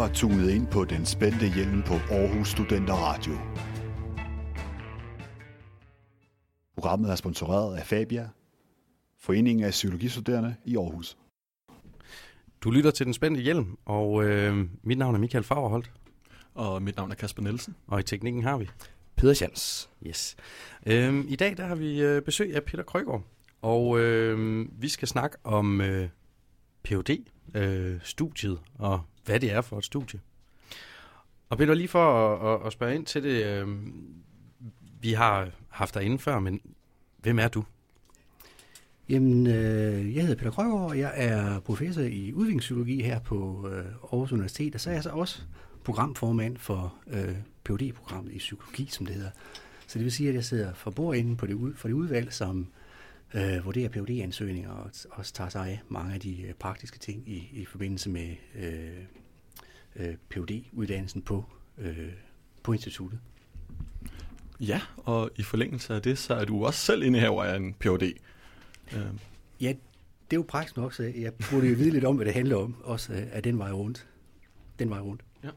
har tunet ind på den spændte hjelm på Aarhus Studenter Radio. Programmet er sponsoreret af Fabia, Foreningen af Psykologistuderende i Aarhus. Du lytter til Den Spændte Hjelm, og øh, mit navn er Michael Fagerholt. Og mit navn er Kasper Nielsen. Og i teknikken har vi Peter Jans. Yes. Øhm, I dag der har vi øh, besøg af Peter Krøgaard, og øh, vi skal snakke om øh, phd øh, studiet og hvad det er for et studie. Og Peter, lige for at, at, at spørge ind til det, øh, vi har haft dig inden før, men hvem er du? Jamen, øh, jeg hedder Peter Krøgaard, og jeg er professor i udviklingspsykologi her på øh, Aarhus Universitet, og så er jeg så også programformand for øh, phd programmet i psykologi, som det hedder. Så det vil sige, at jeg sidder for bordenden på det, ud, for det udvalg, som øh, vurderer phd ansøgninger og også tager sig af mange af de øh, praktiske ting i, i forbindelse med øh, øh, phd uddannelsen på, øh, på instituttet. Ja, og i forlængelse af det, så er du også selv indehaver af en Ph.D. Øh. Ja, det er jo praktisk nok, så jeg burde jo vide lidt om, hvad det handler om, også øh, af den vej rundt. Den vej rundt. Ja.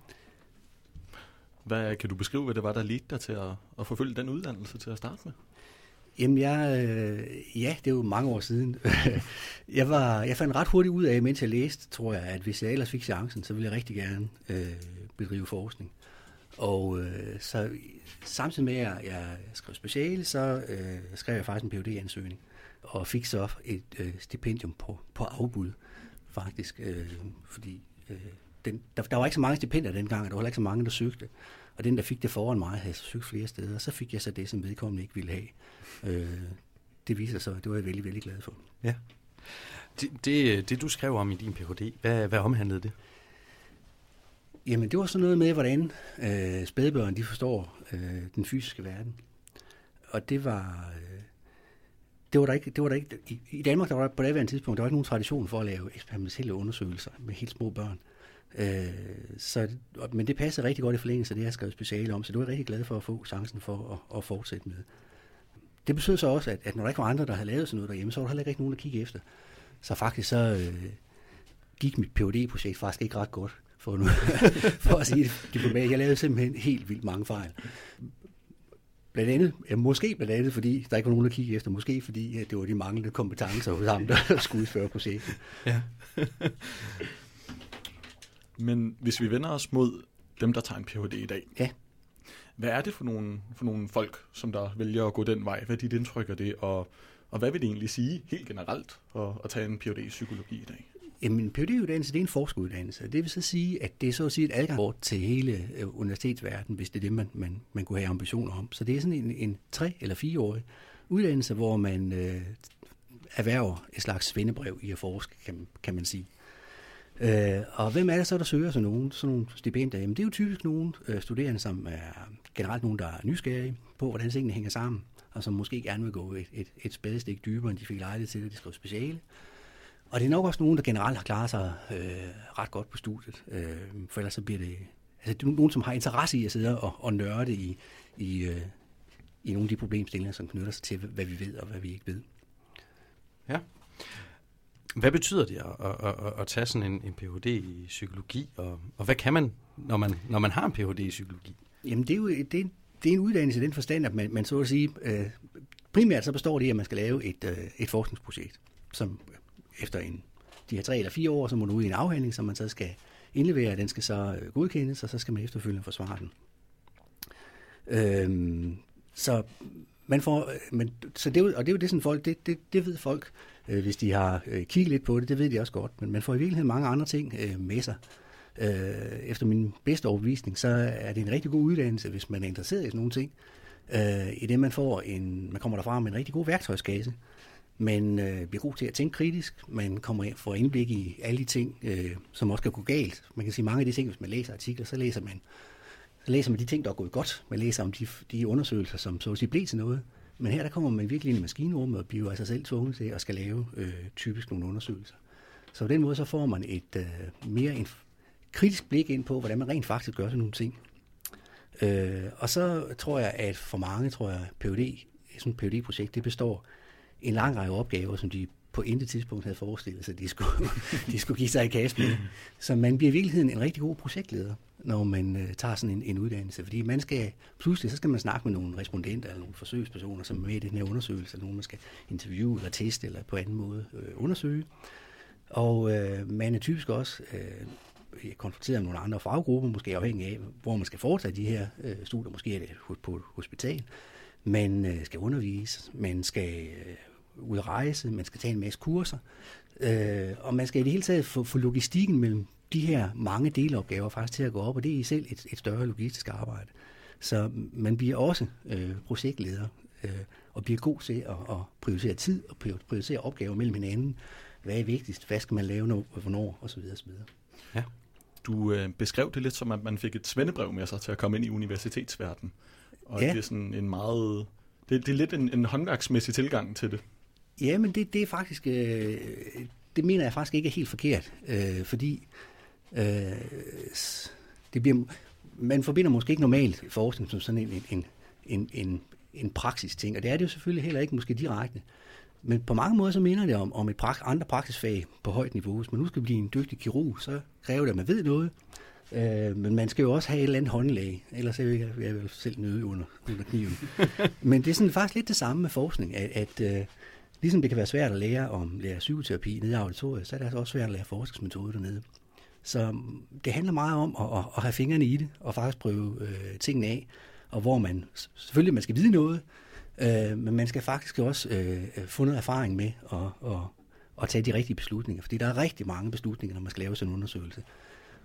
Hvad kan du beskrive, hvad det var, der ledte dig til at, at forfølge den uddannelse til at starte med? Jamen, jeg, øh, ja, det er jo mange år siden. jeg, var, jeg fandt ret hurtigt ud af, mens jeg læste, tror jeg, at hvis jeg ellers fik chancen, så ville jeg rigtig gerne øh, bedrive forskning. Og øh, så samtidig med, at jeg skrev speciale, så øh, skrev jeg faktisk en phd ansøgning og fik så et øh, stipendium på, på afbud, faktisk, øh, fordi øh, den, der, der var ikke så mange stipendier dengang, og der var heller ikke så mange, der søgte. Og den, der fik det foran mig, havde søgt flere steder, og så fik jeg så det, som vedkommende ikke ville have. Øh, det viser sig, det var jeg vældig, vældig glad for. Ja. Det, det, det du skrev om i din Ph.D., hvad, hvad omhandlede det? Jamen, det var sådan noget med, hvordan øh, spædbørn de forstår øh, den fysiske verden. Og det var... Øh, det var der ikke, det var der ikke i, i Danmark der var på det tidspunkt, der var ikke nogen tradition for at lave eksperimentelle undersøgelser med helt små børn. Øh, Øh, så, men det passer rigtig godt i forlængelse af det, jeg har skrevet speciale om, så det var jeg rigtig glad for at få chancen for at, at fortsætte med. Det betød så også, at, at når der ikke var andre, der havde lavet sådan noget derhjemme, så var der heller ikke nogen, der kigge efter. Så faktisk så øh, gik mit phd projekt faktisk ikke ret godt, for, nu, for at sige det diplomat. Jeg lavede simpelthen helt vildt mange fejl. Blandt andet, ja, måske blandt andet, fordi der ikke var nogen, der kiggede efter. Måske fordi at det var de manglende kompetencer hos ham, der skulle udføre projektet. Ja. Men hvis vi vender os mod dem, der tager en Ph.D. i dag. Ja. Hvad er det for nogle, for nogle folk, som der vælger at gå den vej? Hvad er dit indtryk af det? Og, og hvad vil det egentlig sige helt generelt at, at tage en Ph.D. i psykologi i dag? Jamen, en Ph.D.-uddannelse, det er en forskeruddannelse. Det vil så sige, at det er så at sige et adgang til hele øh, universitetsverdenen, hvis det er det, man, man, man kunne have ambitioner om. Så det er sådan en, en tre- eller fireårig uddannelse, hvor man øh, erhverver et slags svendebrev i at forske, kan, kan man sige. Øh, og hvem er det så, der søger sådan nogle, sådan nogle stipendier? Jamen, det er jo typisk nogle øh, studerende, som er generelt nogen, der er nysgerrige på, hvordan tingene hænger sammen, og som måske gerne vil gå et, et, et spadestik dybere, end de fik lejlighed til, at de skrev speciale. Og det er nok også nogen, der generelt har klaret sig øh, ret godt på studiet. Øh, for ellers så bliver det... Altså, det er nogen, som har interesse i at sidde og, og nørde i, i, øh, i nogle af de problemstillinger, som knytter sig til, hvad vi ved og hvad vi ikke ved. Ja. Hvad betyder det at, at, at, at tage sådan en, en Ph.D. i psykologi, og, og hvad kan man når, man, når man har en Ph.D. i psykologi? Jamen, det er jo det er, det er en uddannelse i den forstand, at man, man så at sige, øh, primært så består det i, at man skal lave et, øh, et forskningsprojekt, som efter en, de her tre eller fire år, så må du ud i en afhandling, som man så skal indlevere, den skal så øh, godkendes, og så skal man efterfølgende forsvare den. Øhm, så man får, øh, men, så det, og det er jo det, sådan folk, det, det, det ved folk, øh, hvis de har øh, kigget lidt på det, det ved de også godt, men man får i virkeligheden mange andre ting øh, med sig. Øh, efter min bedste overbevisning, så er det en rigtig god uddannelse, hvis man er interesseret i sådan nogle ting. Øh, I det man får en, man kommer derfra med en rigtig god værktøjskasse, man øh, bliver god til at tænke kritisk, man kommer ind, får indblik i alle de ting, øh, som også kan gå galt. Man kan sige mange af de ting, hvis man læser artikler, så læser man, så læser man de ting, der er gået godt. Man læser om de, de undersøgelser, som så at sige blev til noget. Men her der kommer man virkelig ind i maskinrummet og bliver altså selv tvunget til at skal lave øh, typisk nogle undersøgelser. Så på den måde så får man et øh, mere en kritisk blik ind på, hvordan man rent faktisk gør sådan nogle ting. Øh, og så tror jeg, at for mange, tror jeg, PhD, sådan et PhD-projekt, det består en lang række opgaver, som de på intet tidspunkt havde forestillet sig, at de skulle, de skulle give sig i kast med. Så man bliver i virkeligheden en rigtig god projektleder, når man øh, tager sådan en, en uddannelse. Fordi man skal, pludselig så skal man snakke med nogle respondenter eller nogle forsøgspersoner, som er med i den her undersøgelse, eller nogen man skal interviewe eller teste eller på anden måde øh, undersøge. Og øh, man er typisk også øh, konfronteret med nogle andre faggrupper, måske afhængig af, hvor man skal foretage de her øh, studier. Måske er det på et hospital. Man øh, skal undervise, man skal øh, ud at rejse, man skal tage en masse kurser, øh, og man skal i det hele taget få, få logistikken mellem de her mange delopgaver faktisk til at gå op, og det er i selv et, et større logistisk arbejde. Så man bliver også øh, projektleder øh, og bliver god til at, at prioritere tid og prioritere opgaver mellem hinanden. Hvad er vigtigst? Hvad skal man lave, når, hvornår? Og så videre, og så videre. Ja. Du øh, beskrev det lidt som, at man fik et svendebrev med sig til at komme ind i universitetsverdenen. Og ja. det er sådan en meget... Det, det er lidt en, en håndværksmæssig tilgang til det. Ja, men det, det er faktisk... Øh, det mener jeg faktisk ikke er helt forkert, øh, fordi øh, det bliver, man forbinder måske ikke normalt forskning som sådan en, en, en, en, en praksis ting, og det er det jo selvfølgelig heller ikke måske direkte. Men på mange måder så minder det om, om et prak, andre praksisfag på højt niveau. Hvis man nu skal blive en dygtig kirurg, så kræver det, at man ved noget. Øh, men man skal jo også have et eller andet håndlag, ellers er jeg, jeg vil selv nøde under, under kniven. men det er sådan faktisk lidt det samme med forskning, at, at øh, Ligesom det kan være svært at lære om lære psykoterapi nede i auditoriet, så er det altså også svært at lære forskningsmetode dernede. Så det handler meget om at, at, at have fingrene i det, og faktisk prøve øh, tingene af, og hvor man, selvfølgelig man skal vide noget, øh, men man skal faktisk også øh, øh, få noget erfaring med at, at, at tage de rigtige beslutninger, fordi der er rigtig mange beslutninger, når man skal lave sådan en undersøgelse.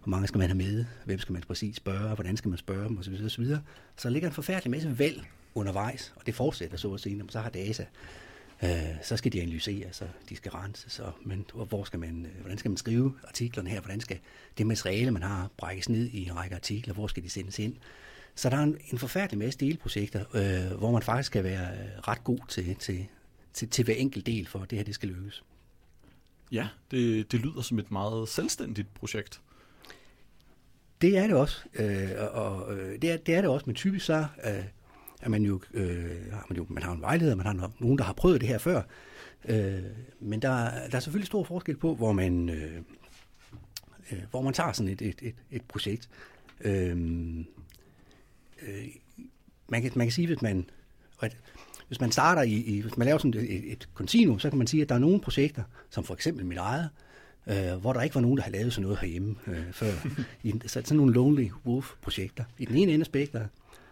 Hvor mange skal man have med? Hvem skal man præcis spørge? Hvordan skal man spørge dem? Og så videre, og så videre. Så der ligger en forfærdelig masse valg undervejs, og det fortsætter så at sige, når man så har data. Øh, så skal de analysere, så de skal renses, og, men hvor skal man, øh, hvordan skal man skrive artiklerne her, hvordan skal det materiale, man har, brækkes ned i en række artikler, hvor skal de sendes ind. Så der er en, en forfærdelig masse delprojekter, øh, hvor man faktisk skal være øh, ret god til, til, til, til hver enkelt del, for at det her det skal lykkes. Ja, det, det lyder som et meget selvstændigt projekt. Det er det også, øh, og øh, det, er, det er det også, men typisk så øh, at man jo, øh, har man jo man har en vejleder, man har nogen, der har prøvet det her før. Øh, men der, der er selvfølgelig stor forskel på, hvor man, øh, øh, hvor man tager sådan et, et, et, et projekt. Øh, øh, man, kan, man kan sige, hvis man, at, hvis man starter i, i hvis man laver sådan et, et continuum, så kan man sige, at der er nogle projekter, som for eksempel mit eget, øh, hvor der ikke var nogen, der havde lavet sådan noget herhjemme øh, før. I, så, sådan nogle Lonely Wolf-projekter. I den ene ende af spektret,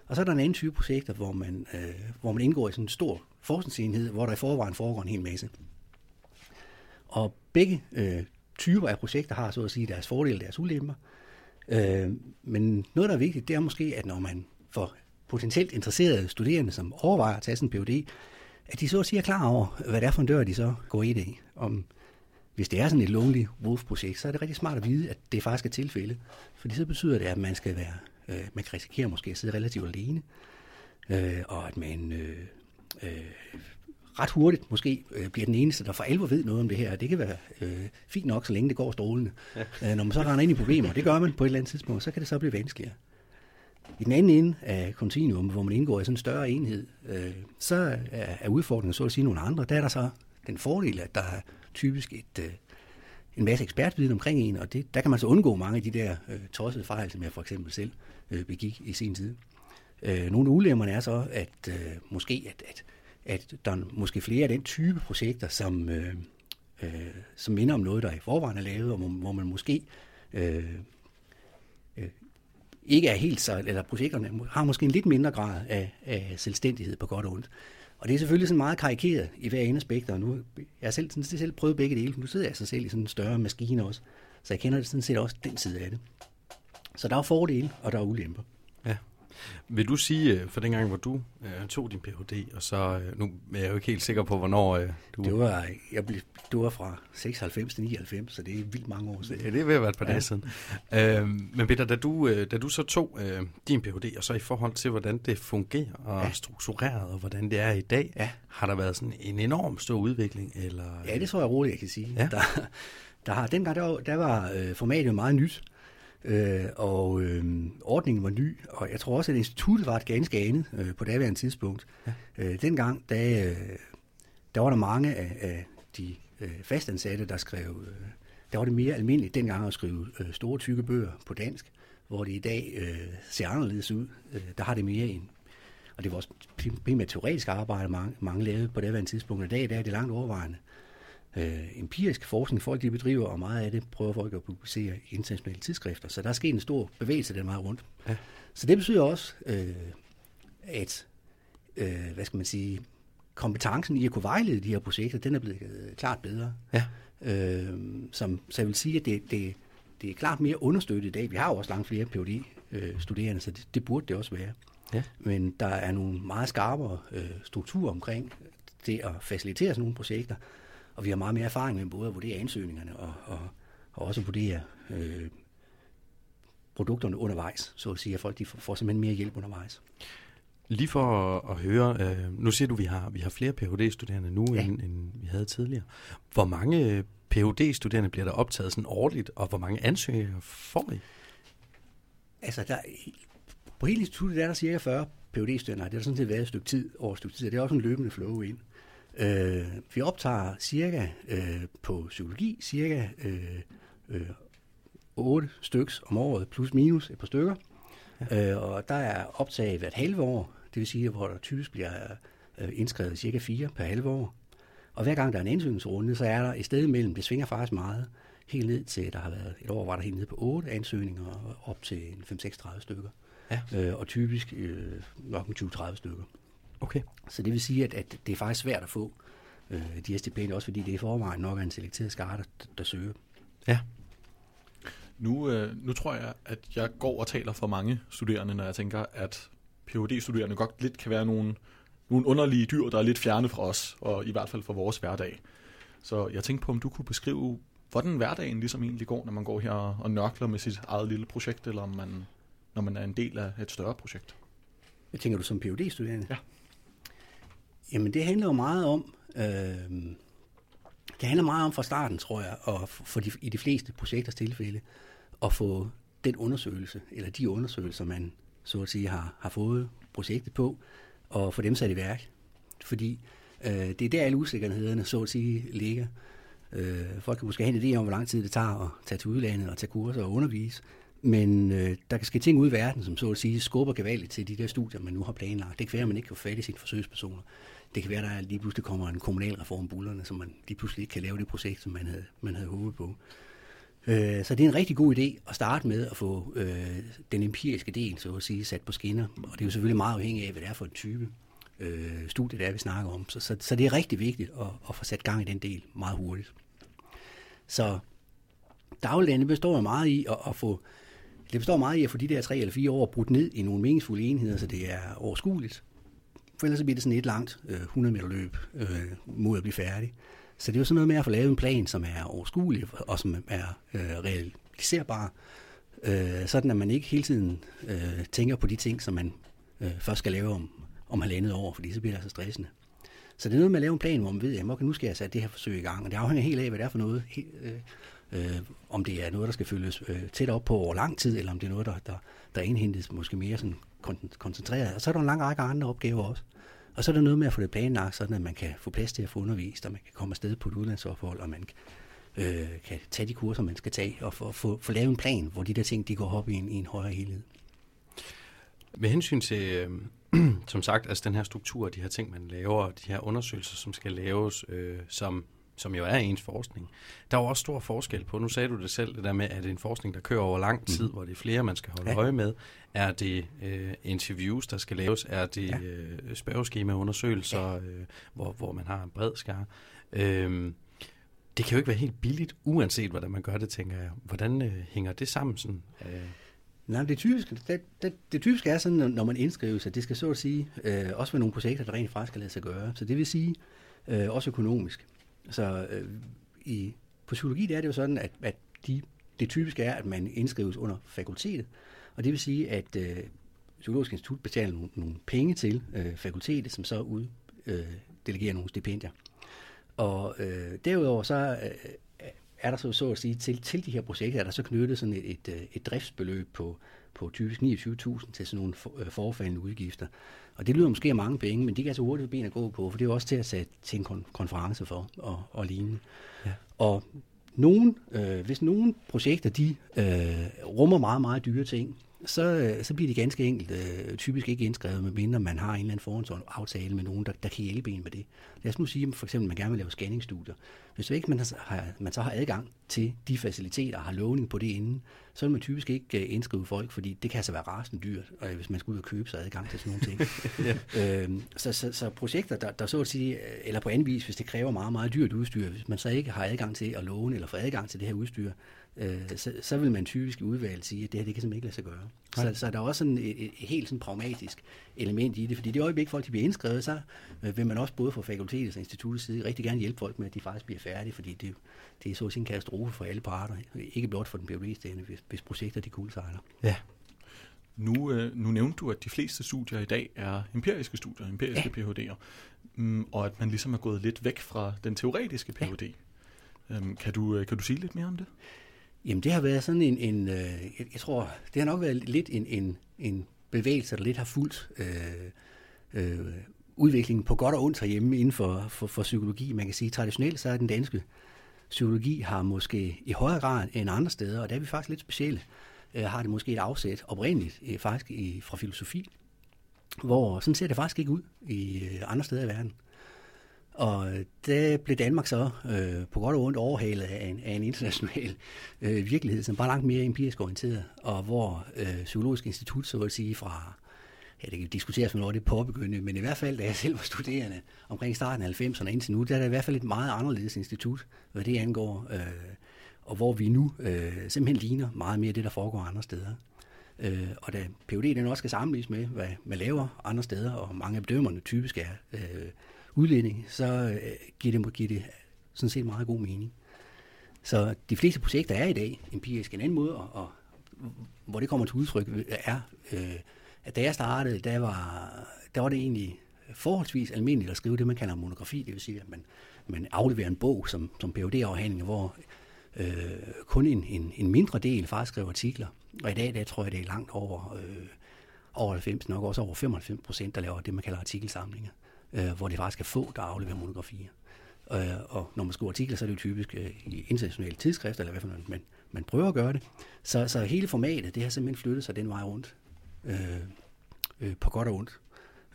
og så er der en anden type projekter, hvor man, øh, hvor man indgår i sådan en stor forskningsenhed, hvor der i forvejen foregår en hel masse. Og begge øh, typer af projekter har så at sige deres fordele og deres ulemper. Øh, men noget, der er vigtigt, det er måske, at når man får potentielt interesserede studerende, som overvejer at tage sådan en PhD, at de så at sige er klar over, hvad det er for en dør, de så går i det. Om, hvis det er sådan et Lonely Wolf-projekt, så er det rigtig smart at vide, at det faktisk er tilfælde. Fordi så betyder det, at man skal være Øh, man kan risikere måske at sidde relativt alene, øh, og at man øh, øh, ret hurtigt måske øh, bliver den eneste, der for alvor ved noget om det her. Det kan være øh, fint nok, så længe det går strålende. Ja. Øh, når man så render ind i problemer, det gør man på et eller andet tidspunkt, så kan det så blive vanskeligere. I den anden ende af kontinuum, hvor man indgår i sådan en større enhed, øh, så er, er udfordringen så at sige nogle andre. Der er der så den fordel, at der er typisk et, øh, en masse ekspertviden omkring en, og det, der kan man så undgå mange af de der øh, tossede fejl, som jeg for eksempel selv øh, begik i sin tid. Øh, nogle af ulemmerne er så, at øh, måske at, at, at der er måske flere af den type projekter, som, øh, øh, som minder om noget, der i forvejen er lavet, og hvor, hvor man måske øh, øh, ikke er helt så, eller projekterne har måske en lidt mindre grad af, af selvstændighed på godt og ondt. Og det er selvfølgelig sådan meget karikeret i hver ene aspekt, og nu jeg har selv, sådan, selv prøvet begge dele, nu sidder jeg så selv i sådan en større maskine også, så jeg kender det sådan set også den side af det. Så der er fordele, og der er ulemper. Ja. Vil du sige, øh, for den gang, hvor du øh, tog din Ph.D., og så, øh, nu er jeg jo ikke helt sikker på, hvornår øh, du... Det var, jeg blev, du var fra 96 til 99, så det er vildt mange år siden. Ja, det er ved at være et par ja. dage siden. Øh, men Peter, da du, øh, da du så tog øh, din Ph.D., og så i forhold til, hvordan det fungerer og ja. struktureret, og hvordan det er i dag, ja. har der været sådan en enorm stor udvikling? Eller? Ja, det tror jeg roligt, jeg kan sige. Ja. Der, der har, dengang der var, der var øh, formatet meget nyt, Øh, og øh, ordningen var ny, og jeg tror også, at instituttet var et ganske andet øh, på daværende tidspunkt. Ja. Øh, dengang, der, øh, der var der mange af, af de øh, fastansatte, der skrev, øh, der var det mere almindeligt dengang at skrive øh, store tykke bøger på dansk, hvor det i dag øh, ser anderledes ud. Øh, der har det mere en, og det var også primært teoretisk arbejde, mange, mange lavede på det her tidspunkt. I dag der er det langt overvejende øh, empirisk forskning, folk de bedriver, og meget af det prøver folk at publicere i internationale tidsskrifter. Så der er sket en stor bevægelse den meget rundt. Ja. Så det betyder også, øh, at øh, hvad skal man sige, kompetencen i at kunne vejlede de her projekter, den er blevet øh, klart bedre. Ja. Øh, som, så jeg vil sige, at det, det, det er klart mere understøttet i dag. Vi har jo også langt flere phd studerende så det, det burde det også være. Ja. Men der er nogle meget skarpere øh, strukturer omkring det at facilitere sådan nogle projekter, og vi har meget mere erfaring med både at vurdere ansøgningerne og, og, og også vurdere øh, produkterne undervejs, så at sige, at folk de får, får simpelthen mere hjælp undervejs. Lige for at, at høre, øh, nu siger du, at vi har, vi har flere Ph.D.-studerende nu, ja. end, end vi havde tidligere. Hvor mange Ph.D.-studerende bliver der optaget sådan årligt, og hvor mange ansøgere får I? Altså, der, på hele instituttet er der cirka 40 Ph.D.-studerende. Det har sådan set været et stykke tid over et stykke tid. Det er også en løbende flow ind. Øh, vi optager cirka øh, på psykologi, cirka øh, øh, 8 styks om året, plus minus et par stykker. Ja. Øh, og der er optag hvert halve år, det vil sige, hvor der typisk bliver øh, indskrevet cirka 4 per halve år. Og hver gang der er en ansøgningsrunde, så er der et sted imellem, det svinger faktisk meget, helt ned til, der har været et år, var der helt ned på 8 ansøgninger, og op til 5-36 stykker. Ja. Øh, og typisk øh, nok 20-30 stykker. Okay. Så det vil sige, at, at det er faktisk svært at få øh, de her stipendier, også fordi det er i forvejen nok er en selekteret skare, der, der søger. Ja. Nu, øh, nu tror jeg, at jeg går og taler for mange studerende, når jeg tænker, at Ph.D.-studerende godt lidt kan være nogle, nogle underlige dyr, der er lidt fjerne fra os, og i hvert fald fra vores hverdag. Så jeg tænkte på, om du kunne beskrive, hvordan hverdagen ligesom egentlig går, når man går her og nørkler med sit eget lille projekt, eller om man, når man er en del af et større projekt. Hvad tænker du som phd studerende Ja. Jamen det handler jo meget om, øh, det handler meget om fra starten, tror jeg, og for de, i de fleste projekters tilfælde, at få den undersøgelse, eller de undersøgelser, man så at sige har, har fået projektet på, og få dem sat i værk. Fordi øh, det er der alle usikkerhederne, så at sige, ligger. Øh, folk kan måske have en idé om, hvor lang tid det tager at tage til udlandet og tage kurser og undervise, men øh, der kan ske ting ud i verden, som så at sige skubber gevaldigt til de der studier, man nu har planlagt. Det kan være, at man ikke kan få fat i sine forsøgspersoner. Det kan være, at der lige pludselig kommer en kommunalreform bullerne, så man lige pludselig ikke kan lave det projekt, som man havde, man havde håbet på. Øh, så det er en rigtig god idé at starte med at få øh, den empiriske del, så at sige, sat på skinner. Og det er jo selvfølgelig meget afhængigt af, hvad det er for en type øh, studie, det er, vi snakker om. Så, så, så det er rigtig vigtigt at, at få sat gang i den del meget hurtigt. Så dagligdagen består meget i at, at få det består meget i at få de der tre eller fire år brudt ned i nogle meningsfulde enheder, så det er overskueligt. For ellers bliver det sådan et langt øh, 100 meter løb øh, mod at blive færdig. Så det er jo sådan noget med at få lavet en plan, som er overskuelig og som er øh, realiserbar, øh, sådan at man ikke hele tiden øh, tænker på de ting, som man øh, først skal lave om, om halvandet år, fordi så bliver det altså stressende. Så det er noget med at lave en plan, hvor man ved, at okay, nu skal jeg sætte det her forsøg i gang, og det afhænger helt af, hvad det er for noget. Helt, øh, øh, om det er noget, der skal følges øh, tæt op på over lang tid, eller om det er noget, der, der, der indhentes måske mere sådan koncentreret. Og så er der en lang række andre opgaver også. Og så er der noget med at få det planlagt, sådan at man kan få plads til at få undervist, og man kan komme afsted på et udlandsophold, og man øh, kan tage de kurser, man skal tage, og få, få, få lavet en plan, hvor de der ting, de går op i en, i en højere helhed. Med hensyn til, øh, som sagt, altså den her struktur, de her ting, man laver, de her undersøgelser, som skal laves, øh, som som jo er ens forskning. Der er jo også stor forskel på, nu sagde du det selv, det der med, at det er en forskning, der kører over lang tid, mm. hvor det er flere, man skal holde ja. øje med. Er det øh, interviews, der skal laves? Er det ja. øh, spørgeskemaundersøgelser, ja. øh, hvor, hvor man har en bred skar? Øh, det kan jo ikke være helt billigt, uanset hvordan man gør det, tænker jeg. Hvordan øh, hænger det sammen? Sådan, øh? Nej, det typiske, det, det, det typiske er sådan, når man indskriver sig, det skal så at sige, øh, også med nogle projekter, der rent faktisk skal lade sig gøre. Så det vil sige, øh, også økonomisk. Så øh, i, på psykologi der er det jo sådan, at, at de, det typiske er, at man indskrives under fakultetet. Og det vil sige, at øh, Psykologisk Institut betaler nogle, nogle penge til øh, fakultetet, som så ud øh, delegerer nogle stipendier. Og øh, derudover så øh, er der så, så at sige, til, til de her projekter, er der så knyttet sådan et, et, øh, et driftsbeløb på, på typisk 29.000 til sådan nogle for, øh, forfaldende udgifter. Og det lyder måske af mange penge, men de kan altså hurtigt ben at gå på, for det er jo også til at sætte til en kon- konference for og, og lignende. Ja. Og nogen, øh, hvis nogle projekter de øh, rummer meget, meget dyre ting, så, øh, så bliver de ganske enkelt øh, typisk ikke indskrevet, medmindre man har en eller anden forhåndsaftale med nogen, der, der kan hjælpe en med det. Lad os nu sige, for eksempel, at man gerne vil lave scanningsstudier. Hvis ikke man, har, man så har adgang til de faciliteter og har lovning på det inden, så vil man typisk ikke uh, indskrive folk, fordi det kan altså være rasende dyrt, og hvis man skal ud og købe sig adgang til sådan nogle ting. ja. øhm, så, så, så projekter, der, der så at sige, eller på anden vis, hvis det kræver meget, meget dyrt udstyr, hvis man så ikke har adgang til at låne eller få adgang til det her udstyr, øh, så, så vil man typisk i udvalget sige, at det her det kan simpelthen ikke lade sig gøre. Så, så er der også sådan et, et, helt sådan pragmatisk element i det, fordi det øjeblik, folk de bliver indskrevet, så øh, vil man også både fra fakultetets og instituttets side rigtig gerne hjælpe folk med, at de faktisk bliver færdige, fordi det, det er så en katastrofe for alle parter, ikke blot for den phd hvis, hvis projekter de kuldsejler. Ja. Nu, øh, nu nævnte du, at de fleste studier i dag er empiriske studier, empiriske ja. PhD'er, mm, og at man ligesom er gået lidt væk fra den teoretiske Ph.D. Ja. Øhm, kan, du, øh, kan du sige lidt mere om det? Jamen det har været sådan en, en øh, jeg, jeg tror, det har nok været lidt en, en, en bevægelse, der lidt har fulgt øh, øh, udviklingen på godt og ondt herhjemme inden for, for, for psykologi. Man kan sige, traditionelt så er den danske psykologi har måske i højere grad end andre steder, og der er vi faktisk lidt specielle, øh, har det måske et afsæt oprindeligt øh, faktisk i, fra filosofi, hvor sådan ser det faktisk ikke ud i øh, andre steder i verden. Og øh, det blev Danmark så øh, på godt og ondt overhalet af en, af en international øh, virkelighed, som var langt mere empirisk orienteret, og hvor øh, Psykologisk Institut, så vil sige fra, ja det kan diskuteres, hvornår det er men i hvert fald, da jeg selv var studerende omkring starten af 90'erne indtil nu, der er det i hvert fald et meget anderledes institut, hvad det angår, øh, og hvor vi nu øh, simpelthen ligner meget mere det, der foregår andre steder. Øh, og da PUD den også skal sammenlignes med, hvad man laver andre steder, og mange af bedømmerne typisk er øh, udledning, så øh, giver, det, giver det sådan set meget god mening. Så de fleste projekter er i dag empirisk. En anden måde, og, og hvor det kommer til udtryk, øh, er, øh, at da jeg startede, der var, der var det egentlig forholdsvis almindeligt at skrive det, man kalder monografi, det vil sige, at man, man afleverer en bog som, som phd afhandling hvor øh, kun en, en, en mindre del faktisk skriver artikler. Og i dag, der tror jeg, det er langt over, øh, over 90, nok også over 95 procent, der laver det, man kalder artikelsamlinger øh, hvor det faktisk er få, der afleverer monografier. Øh, og når man skriver artikler, så er det jo typisk øh, i internationale tidsskrifter, eller hvad for noget, man, man prøver at gøre det. Så, så hele formatet, det har simpelthen flyttet sig den vej rundt. Øh, øh, på godt og ondt.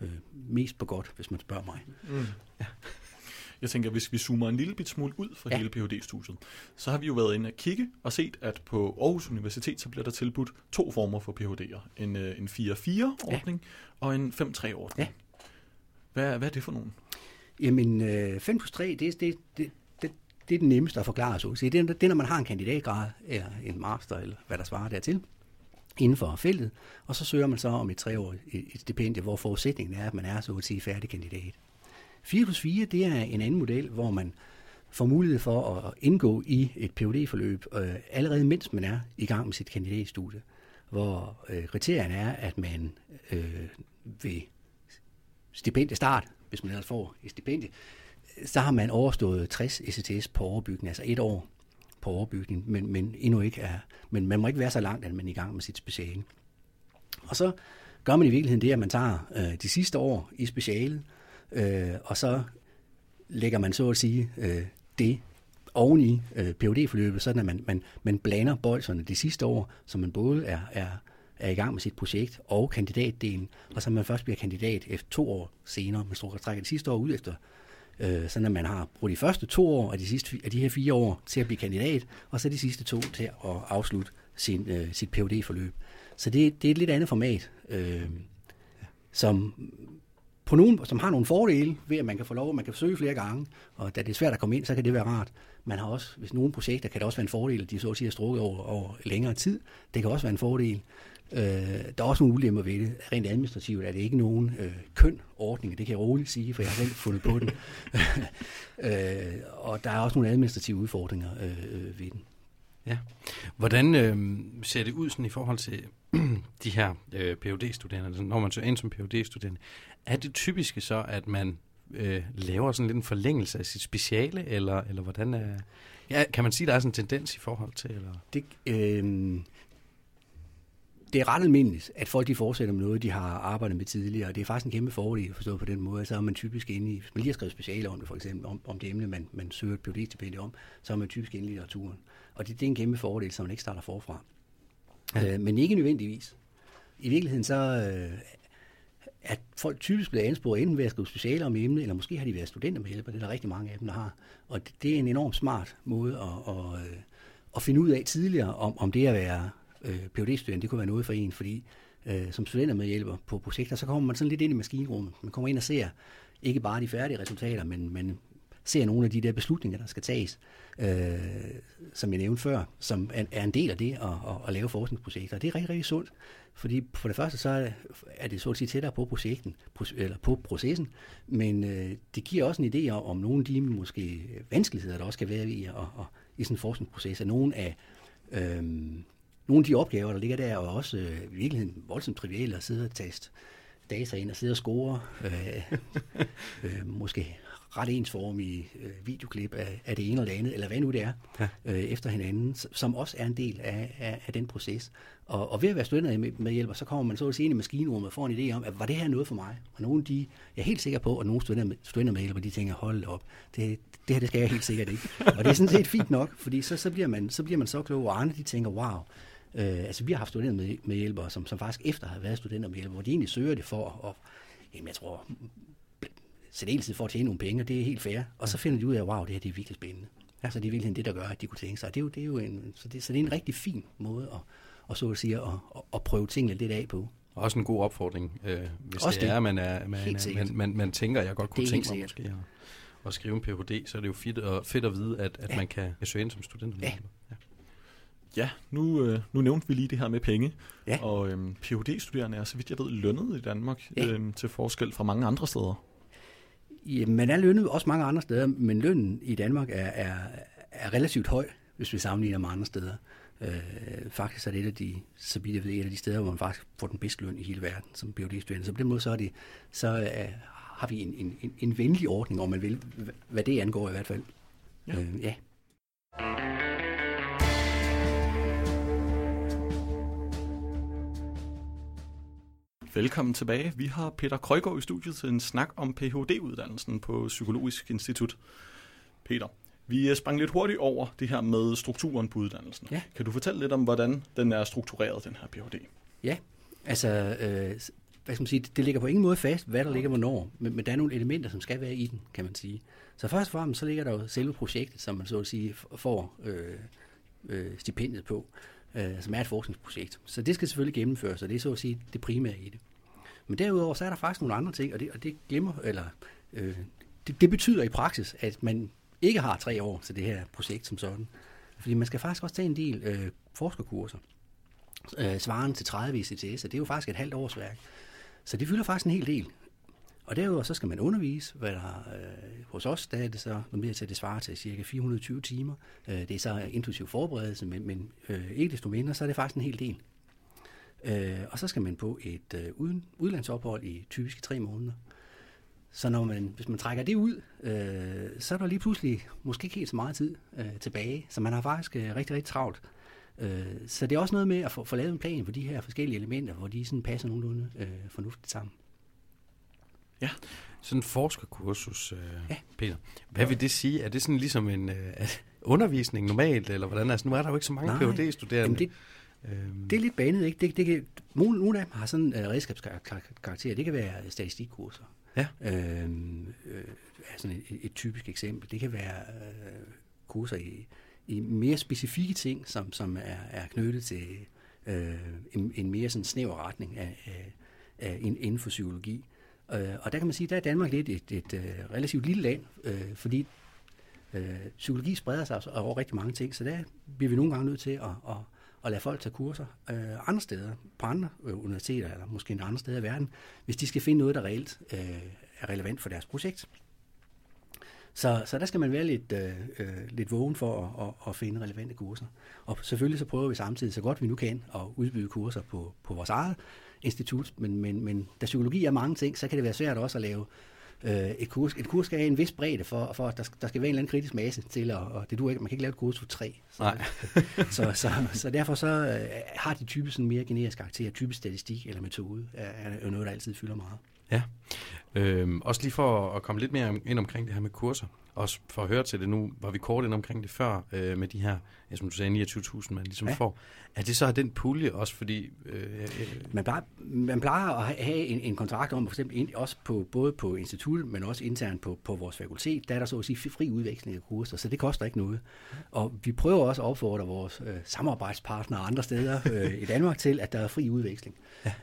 Øh, mest på godt, hvis man spørger mig. Mm. Ja. Jeg tænker, hvis vi zoomer en lille bit smule ud fra ja. hele Ph.D.-studiet, så har vi jo været inde og kigge og set, at på Aarhus Universitet, så bliver der tilbudt to former for Ph.D.'er. En, øh, en 4-4-ordning ja. og en 5-3-ordning. Ja. Hvad, hvad er det for nogen? Jamen, øh, 5 plus 3, det, det, det, det, det er det nemmeste at forklare, så Det er, det er, når man har en kandidatgrad, eller en master, eller hvad der svarer dertil, inden for feltet, og så søger man så om et treårigt et stipendie, hvor forudsætningen er, at man er så at sige færdig kandidat. 4 plus 4, det er en anden model, hvor man får mulighed for at indgå i et phd forløb øh, allerede mens man er i gang med sit kandidatstudie, hvor øh, kriterierne er, at man øh, vil stipendiestart, hvis man ellers får et stipendie, så har man overstået 60 ECTS på overbygning, altså et år på overbygning, men, men endnu ikke er, men man må ikke være så langt, at man er i gang med sit speciale. Og så gør man i virkeligheden det, at man tager øh, de sidste år i specialet, øh, og så lægger man så at sige øh, det oveni øh, phd forløbet sådan at man, man, man blander bolserne de sidste år, så man både er, er er i gang med sit projekt og kandidatdelen, og så man først bliver kandidat efter to år senere. Man står trækker det sidste år ud efter, øh, sådan at man har brugt de første to år af de, sidste, af de her fire år til at blive kandidat, og så de sidste to til at afslutte sin, øh, sit phd forløb Så det, det er et lidt andet format, øh, som på nogen, som har nogle fordele ved, at man kan få lov, at man kan søge flere gange, og da det er svært at komme ind, så kan det være rart. Man har også, hvis nogle projekter kan det også være en fordel, at de så at sige er strukket over, over længere tid. Det kan også være en fordel. Øh, der er også nogle ulemper ved det. Rent administrativt er det ikke nogen øh, køn ordning, det kan jeg roligt sige, for jeg har selv fundet på den. øh, og der er også nogle administrative udfordringer øh, ved den. Ja. Hvordan øh, ser det ud sådan i forhold til de her øh, Ph.D.-studerende, altså, når man søger ind som Ph.D.-studerende? Er det typiske så, at man øh, laver sådan lidt en forlængelse af sit speciale, eller, eller hvordan er... Ja, kan man sige, at der er sådan en tendens i forhold til? Eller? Det, øh, det er ret almindeligt, at folk de fortsætter med noget, de har arbejdet med tidligere, og det er faktisk en kæmpe fordel forstået på den måde, så er man typisk inde i, hvis man lige har skrevet speciale om det for eksempel, om, om det emne, man, man søger et phd om, så er man typisk inde i litteraturen. Og det, det er en kæmpe fordel, så man ikke starter forfra. Ja. Øh, men ikke nødvendigvis. I virkeligheden så øh, at folk typisk bliver ansporet enten ved at skrive specialer om emnet, eller måske har de været studenter med hjælp, og det er der rigtig mange af dem, der har. Og det er en enormt smart måde at, at, øh, at finde ud af tidligere, om, om det at være øh, phd student det kunne være noget for en, fordi øh, som studenter med hjælper på projekter, så kommer man sådan lidt ind i maskinrummet. Man kommer ind og ser ikke bare de færdige resultater, men, men ser nogle af de der beslutninger, der skal tages, øh, som jeg nævnte før, som er, er en del af det at, at, at lave forskningsprojekter. Og det er rigtig, rigtig sundt, fordi for det første så er, er det så at sige tættere på projekten, eller på processen, men øh, det giver også en idé om, om nogle af de måske vanskeligheder, der også kan være i, og, og, i sådan en forskningsproces, at nogle af øh, nogle af de opgaver, der ligger der, er også øh, i virkeligheden voldsomt triviale at sidde og taste data ind og sidde og score, øh, øh, måske ret ensformige øh, videoklip af, af det ene eller det andet, eller hvad nu det er, ja. øh, efter hinanden, som også er en del af, af, af den proces. Og, og ved at være studenter med, med hjælper, så kommer man så at sige ind i maskinrummet og får en idé om, at var det her noget for mig? Og nogle de, jeg er helt sikker på, at nogle studenter, studenter med hjælper, de tænker, hold op, det, det her det skal jeg helt sikkert ikke. Og det er sådan set fint nok, fordi så, så, bliver, man, så bliver man så klog, og andre de tænker, wow, Øh, altså vi har haft studenter med, med hjælpere, som, som faktisk efter har været studenter med hjælpere, hvor de egentlig søger det for at, jamen jeg tror, særdeleshed for at tjene nogle penge, og det er helt fair. Og så finder de ud af, wow, det her det er virkelig spændende. Ja. Så det er virkelig det, der gør, at de kunne tænke sig. Det er jo, det er jo en, så, det, så det er en rigtig fin måde at, og så at sige, at, at, at prøve tingene lidt af på. Også en god opfordring, øh, hvis Også det, det er, man, er, man, er, man, man, man tænker, jeg godt kunne tænke mig måske at, at skrive en Ph.D., så er det jo fedt, og, fedt at vide, at, at ja. man kan søge ind som student. Ja. ja. Ja, nu, øh, nu nævnte vi lige det her med penge, ja. og øhm, Ph.D.-studerende er, så vidt jeg ved, lønnet i Danmark ja. øhm, til forskel fra mange andre steder. Ja, man er lønnet også mange andre steder, men lønnen i Danmark er, er, er relativt høj, hvis vi sammenligner med andre steder. Øh, faktisk er det et af de, så vidt jeg ved, et af de steder, hvor man faktisk får den bedste løn i hele verden som Ph.D.-studerende. Så på den måde så, er det, så er, har vi en, en, en venlig ordning, om man vil, hvad det angår i hvert fald. Ja. Øh, ja. Velkommen tilbage. Vi har Peter Krøjgaard i studiet til en snak om Ph.D.-uddannelsen på Psykologisk Institut. Peter, vi sprang lidt hurtigt over det her med strukturen på uddannelsen. Ja. Kan du fortælle lidt om, hvordan den er struktureret, den her Ph.D.? Ja, altså, øh, hvad skal man sige, det ligger på ingen måde fast, hvad der ligger hvornår, men, men der er nogle elementer, som skal være i den, kan man sige. Så først og fremmest, så ligger der jo selve projektet, som man så at sige får øh, øh, stipendiet på øh, som er et forskningsprojekt. Så det skal selvfølgelig gennemføres, og det er så at sige det primære i det. Men derudover så er der faktisk nogle andre ting, og det, og det glemmer, eller øh, det, det betyder i praksis, at man ikke har tre år til det her projekt som sådan. Fordi man skal faktisk også tage en del øh, forskerkurser, øh, svarende til 30 ICTS, og det er jo faktisk et halvt års værk. Så det fylder faktisk en hel del. Og derudover så skal man undervise, hvad der øh, hos os, der er det så mere til, det svarer til cirka 420 timer. Øh, det er så intuitiv forberedelse, men, men øh, ikke desto mindre, så er det faktisk en hel del. Øh, og så skal man på et øh, uden, udlandsophold i typisk tre måneder. Så når man, hvis man trækker det ud, øh, så er der lige pludselig måske ikke helt så meget tid øh, tilbage. Så man har faktisk øh, rigtig, rigtig travlt. Øh, så det er også noget med at få, få lavet en plan for de her forskellige elementer, hvor de sådan passer nogenlunde øh, fornuftigt sammen. Ja. Sådan en forskerkursus, øh, ja. Peter. Hvad vil det sige? Er det sådan ligesom en øh, undervisning normalt, eller hvordan? Altså, nu er der jo ikke så mange Ph.D.-studerende. Det, øhm. det er lidt banet, ikke? Det, det kan, nogle af dem har sådan en uh, redskabskarakter. Det kan være statistikkurser. Ja. Øhm, øh, altså et, et typisk eksempel. Det kan være øh, kurser i, i mere specifikke ting, som, som er, er knyttet til øh, en, en mere sådan snæver retning af, af, af inden for psykologi. Øh, og der kan man sige, der er Danmark lidt et, et, et relativt lille land, øh, fordi øh, psykologi spreder sig altså over rigtig mange ting, så der bliver vi nogle gange nødt til at, at, at lade folk tage kurser øh, andre steder, på andre øh, universiteter, eller måske andre steder i verden, hvis de skal finde noget, der reelt øh, er relevant for deres projekt. Så, så der skal man være lidt, øh, øh lidt vågen for at, at, at finde relevante kurser. Og selvfølgelig så prøver vi samtidig så godt vi nu kan at udbyde kurser på, på vores eget institut, men, men, men da psykologi er mange ting, så kan det være svært også at lave Øh, et, kurs, et kurs skal have en vis bredde for, for at der, der skal være en eller anden kritisk masse til, og, og det du ikke, man kan ikke lave et kurs for tre. Så, Nej. så, så, så derfor så øh, har de typisk en mere generisk karakter, typisk statistik eller metode, er, er noget, der altid fylder meget. Ja. Øhm, også lige for at komme lidt mere ind omkring det her med kurser. Også for at høre til det nu, var vi kort ind omkring det før, øh, med de her, ja, som du sagde, 29.000, man ligesom ja. Får. Er det så den pulje også, fordi... Øh, øh, Man plejer, man plejer at have en, en kontrakt om, for eksempel ind, også på, både på instituttet, men også internt på, på vores fakultet, der er der så at sige fri udveksling af kurser, så det koster ikke noget. Og vi prøver også at opfordre vores øh, samarbejdspartnere andre steder øh, i Danmark til, at der er fri udveksling.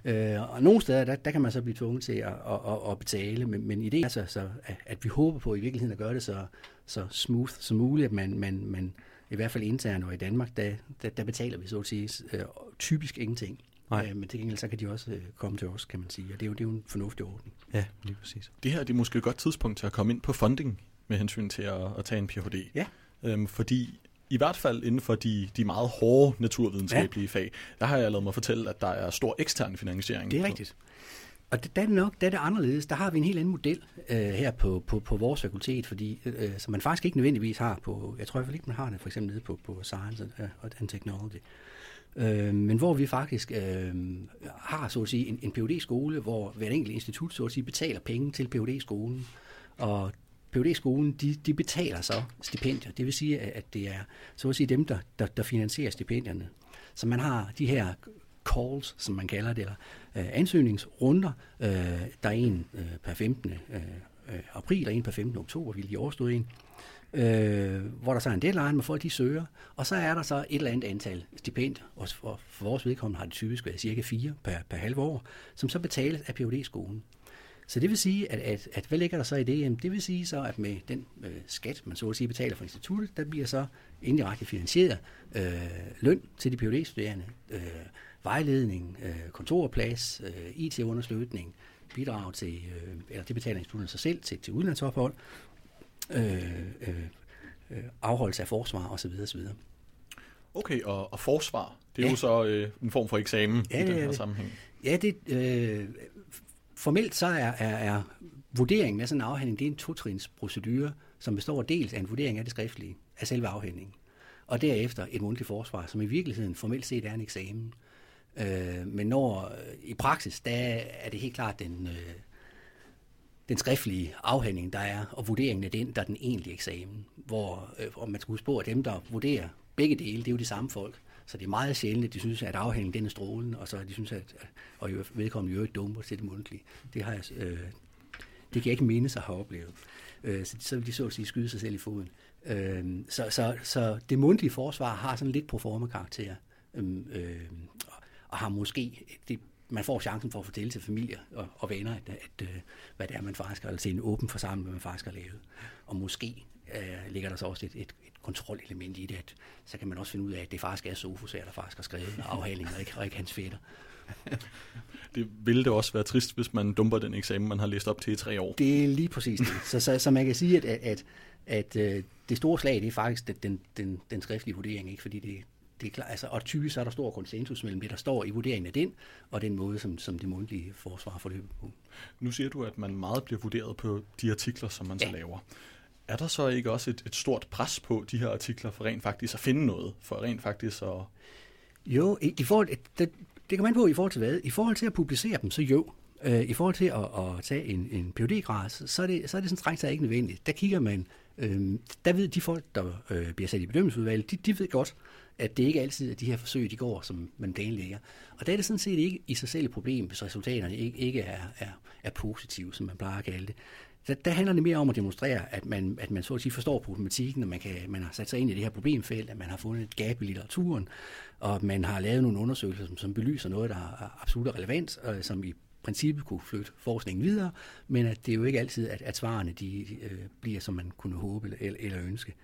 Ja. Øh, og nogle steder, der, der kan man så blive tvunget til at, at, at, at betale, men, men ideen er så, så at, at vi håber på i virkeligheden at gøre det så, så smooth som muligt, at man, man, man i hvert fald internt og i Danmark, der, der, der betaler vi så at sige øh, typisk ingenting. Nej. Øh, men til gengæld så kan de også øh, komme til os, kan man sige. Og det er jo, det er jo en fornuftig ordning. ja, lige præcis. Det her det er måske et godt tidspunkt til at komme ind på funding med hensyn til at, at tage en Ph.D. Ja. Øhm, fordi i hvert fald inden for de, de meget hårde naturvidenskabelige ja. fag, der har jeg lavet mig fortælle, at der er stor ekstern finansiering. Det er rigtigt. Og det, der er det nok, der er det anderledes. Der har vi en helt anden model øh, her på, på, på vores fakultet, fordi, øh, som man faktisk ikke nødvendigvis har på, jeg tror i hvert fald ikke, man har det for eksempel nede på, på Science and, øh, and Technology. Øh, men hvor vi faktisk øh, har, så at sige, en, en phd skole hvor hver enkelt institut, så at sige, betaler penge til phd skolen Og phd skolen de, de betaler så stipendier. Det vil sige, at at det er, så at sige, dem, der, der, der finansierer stipendierne. Så man har de her calls, som man kalder det, eller øh, ansøgningsrunder. Øh, der er en øh, per 15. Øh, øh, april og en per 15. oktober, vi lige overstod en øh, hvor der så er en deadline, hvor folk de søger, og så er der så et eller andet antal stipendier, og for, for vores vedkommende har det typisk været cirka fire per, per halve år, som så betales af phd skolen Så det vil sige, at, at, at hvad ligger der så i det? Jamen, det vil sige så, at med den øh, skat, man så at sige betaler for instituttet, der bliver så indirekte finansieret øh, løn til de phd studerende øh, vejledning, øh, kontorplads, øh, IT-understøtning, bidrag til, øh, eller det betaler instituttet sig selv til, til udlandsophold, øh, øh, øh, afholdelse af forsvar osv. osv. Okay, og, og forsvar, det er ja. Jo så øh, en form for eksamen Ja, i den er her sammenhæng. Ja, det, øh, formelt så er, er, er vurderingen af sådan en afhandling, det er en totrins procedure, som består dels af en vurdering af det skriftlige, af selve afhandlingen, og derefter et mundtligt forsvar, som i virkeligheden formelt set er en eksamen. Øh, Øh, men når øh, i praksis, der er det helt klart den, øh, den skriftlige afhandling, der er, og vurderingen af den, der er den egentlige eksamen. Hvor, øh, og man skal huske på, at dem, der vurderer begge dele, det er jo de samme folk. Så det er meget sjældent, at de synes, at afhandlingen den er strålende, og så de synes, at og vedkommende i ikke dumper til det mundtlige. Det, har jeg, øh, det kan jeg ikke minde sig at have oplevet. Øh, så, så vil de så at sige skyde sig selv i foden. Øh, så, så, så det mundtlige forsvar har sådan lidt proforma karakter, øhm, øh, øh, og, har måske, det, man får chancen for at fortælle til familier og, og venner, at, at, øh, hvad det er, man faktisk har, eller til en åben forsamling, hvad man faktisk har lavet. Og måske øh, ligger der så også et, et, et kontrolelement i det, at så kan man også finde ud af, at det faktisk er Sofus, der faktisk har skrevet afhandlingen, og ikke, og ikke hans fætter. Det ville det også være trist, hvis man dumper den eksamen, man har læst op til i tre år. Det er lige præcis det. Så, så, så man kan sige, at, at, at, at øh, det store slag, det er faktisk den, den, den, den skriftlige vurdering, ikke? fordi det, det er klart, altså, og typisk er der stor konsensus mellem det, der står i vurderingen af den, og den måde, som, som det mundtlige forsvar forløber på. Nu siger du, at man meget bliver vurderet på de artikler, som man ja. så laver. Er der så ikke også et, et stort pres på de her artikler for rent faktisk at finde noget? For rent faktisk at... Jo, i, i forhold, det, det kan man på i forhold til hvad? I forhold til at publicere dem, så jo. Øh, I forhold til at, at tage en, en phd grad så er det, så er det sådan strengt taget ikke nødvendigt. Der kigger man, øh, der ved de folk, der øh, bliver sat i bedømmelsesudvalget, de, de ved godt, at det ikke altid er de her forsøg, de går, som man planlægger. Og der er det sådan set ikke i sig selv et problem, hvis resultaterne ikke, ikke er, er, er positive, som man plejer at kalde det. Der, der handler det mere om at demonstrere, at man, at man så at sige forstår problematikken, og man, kan, man har sat sig ind i det her problemfelt, at man har fundet et gab i litteraturen, og at man har lavet nogle undersøgelser, som, som belyser noget, der er absolut relevant, og som i princippet kunne flytte forskningen videre, men at det er jo ikke altid, at, at svarene de, øh, bliver, som man kunne håbe eller, eller ønske.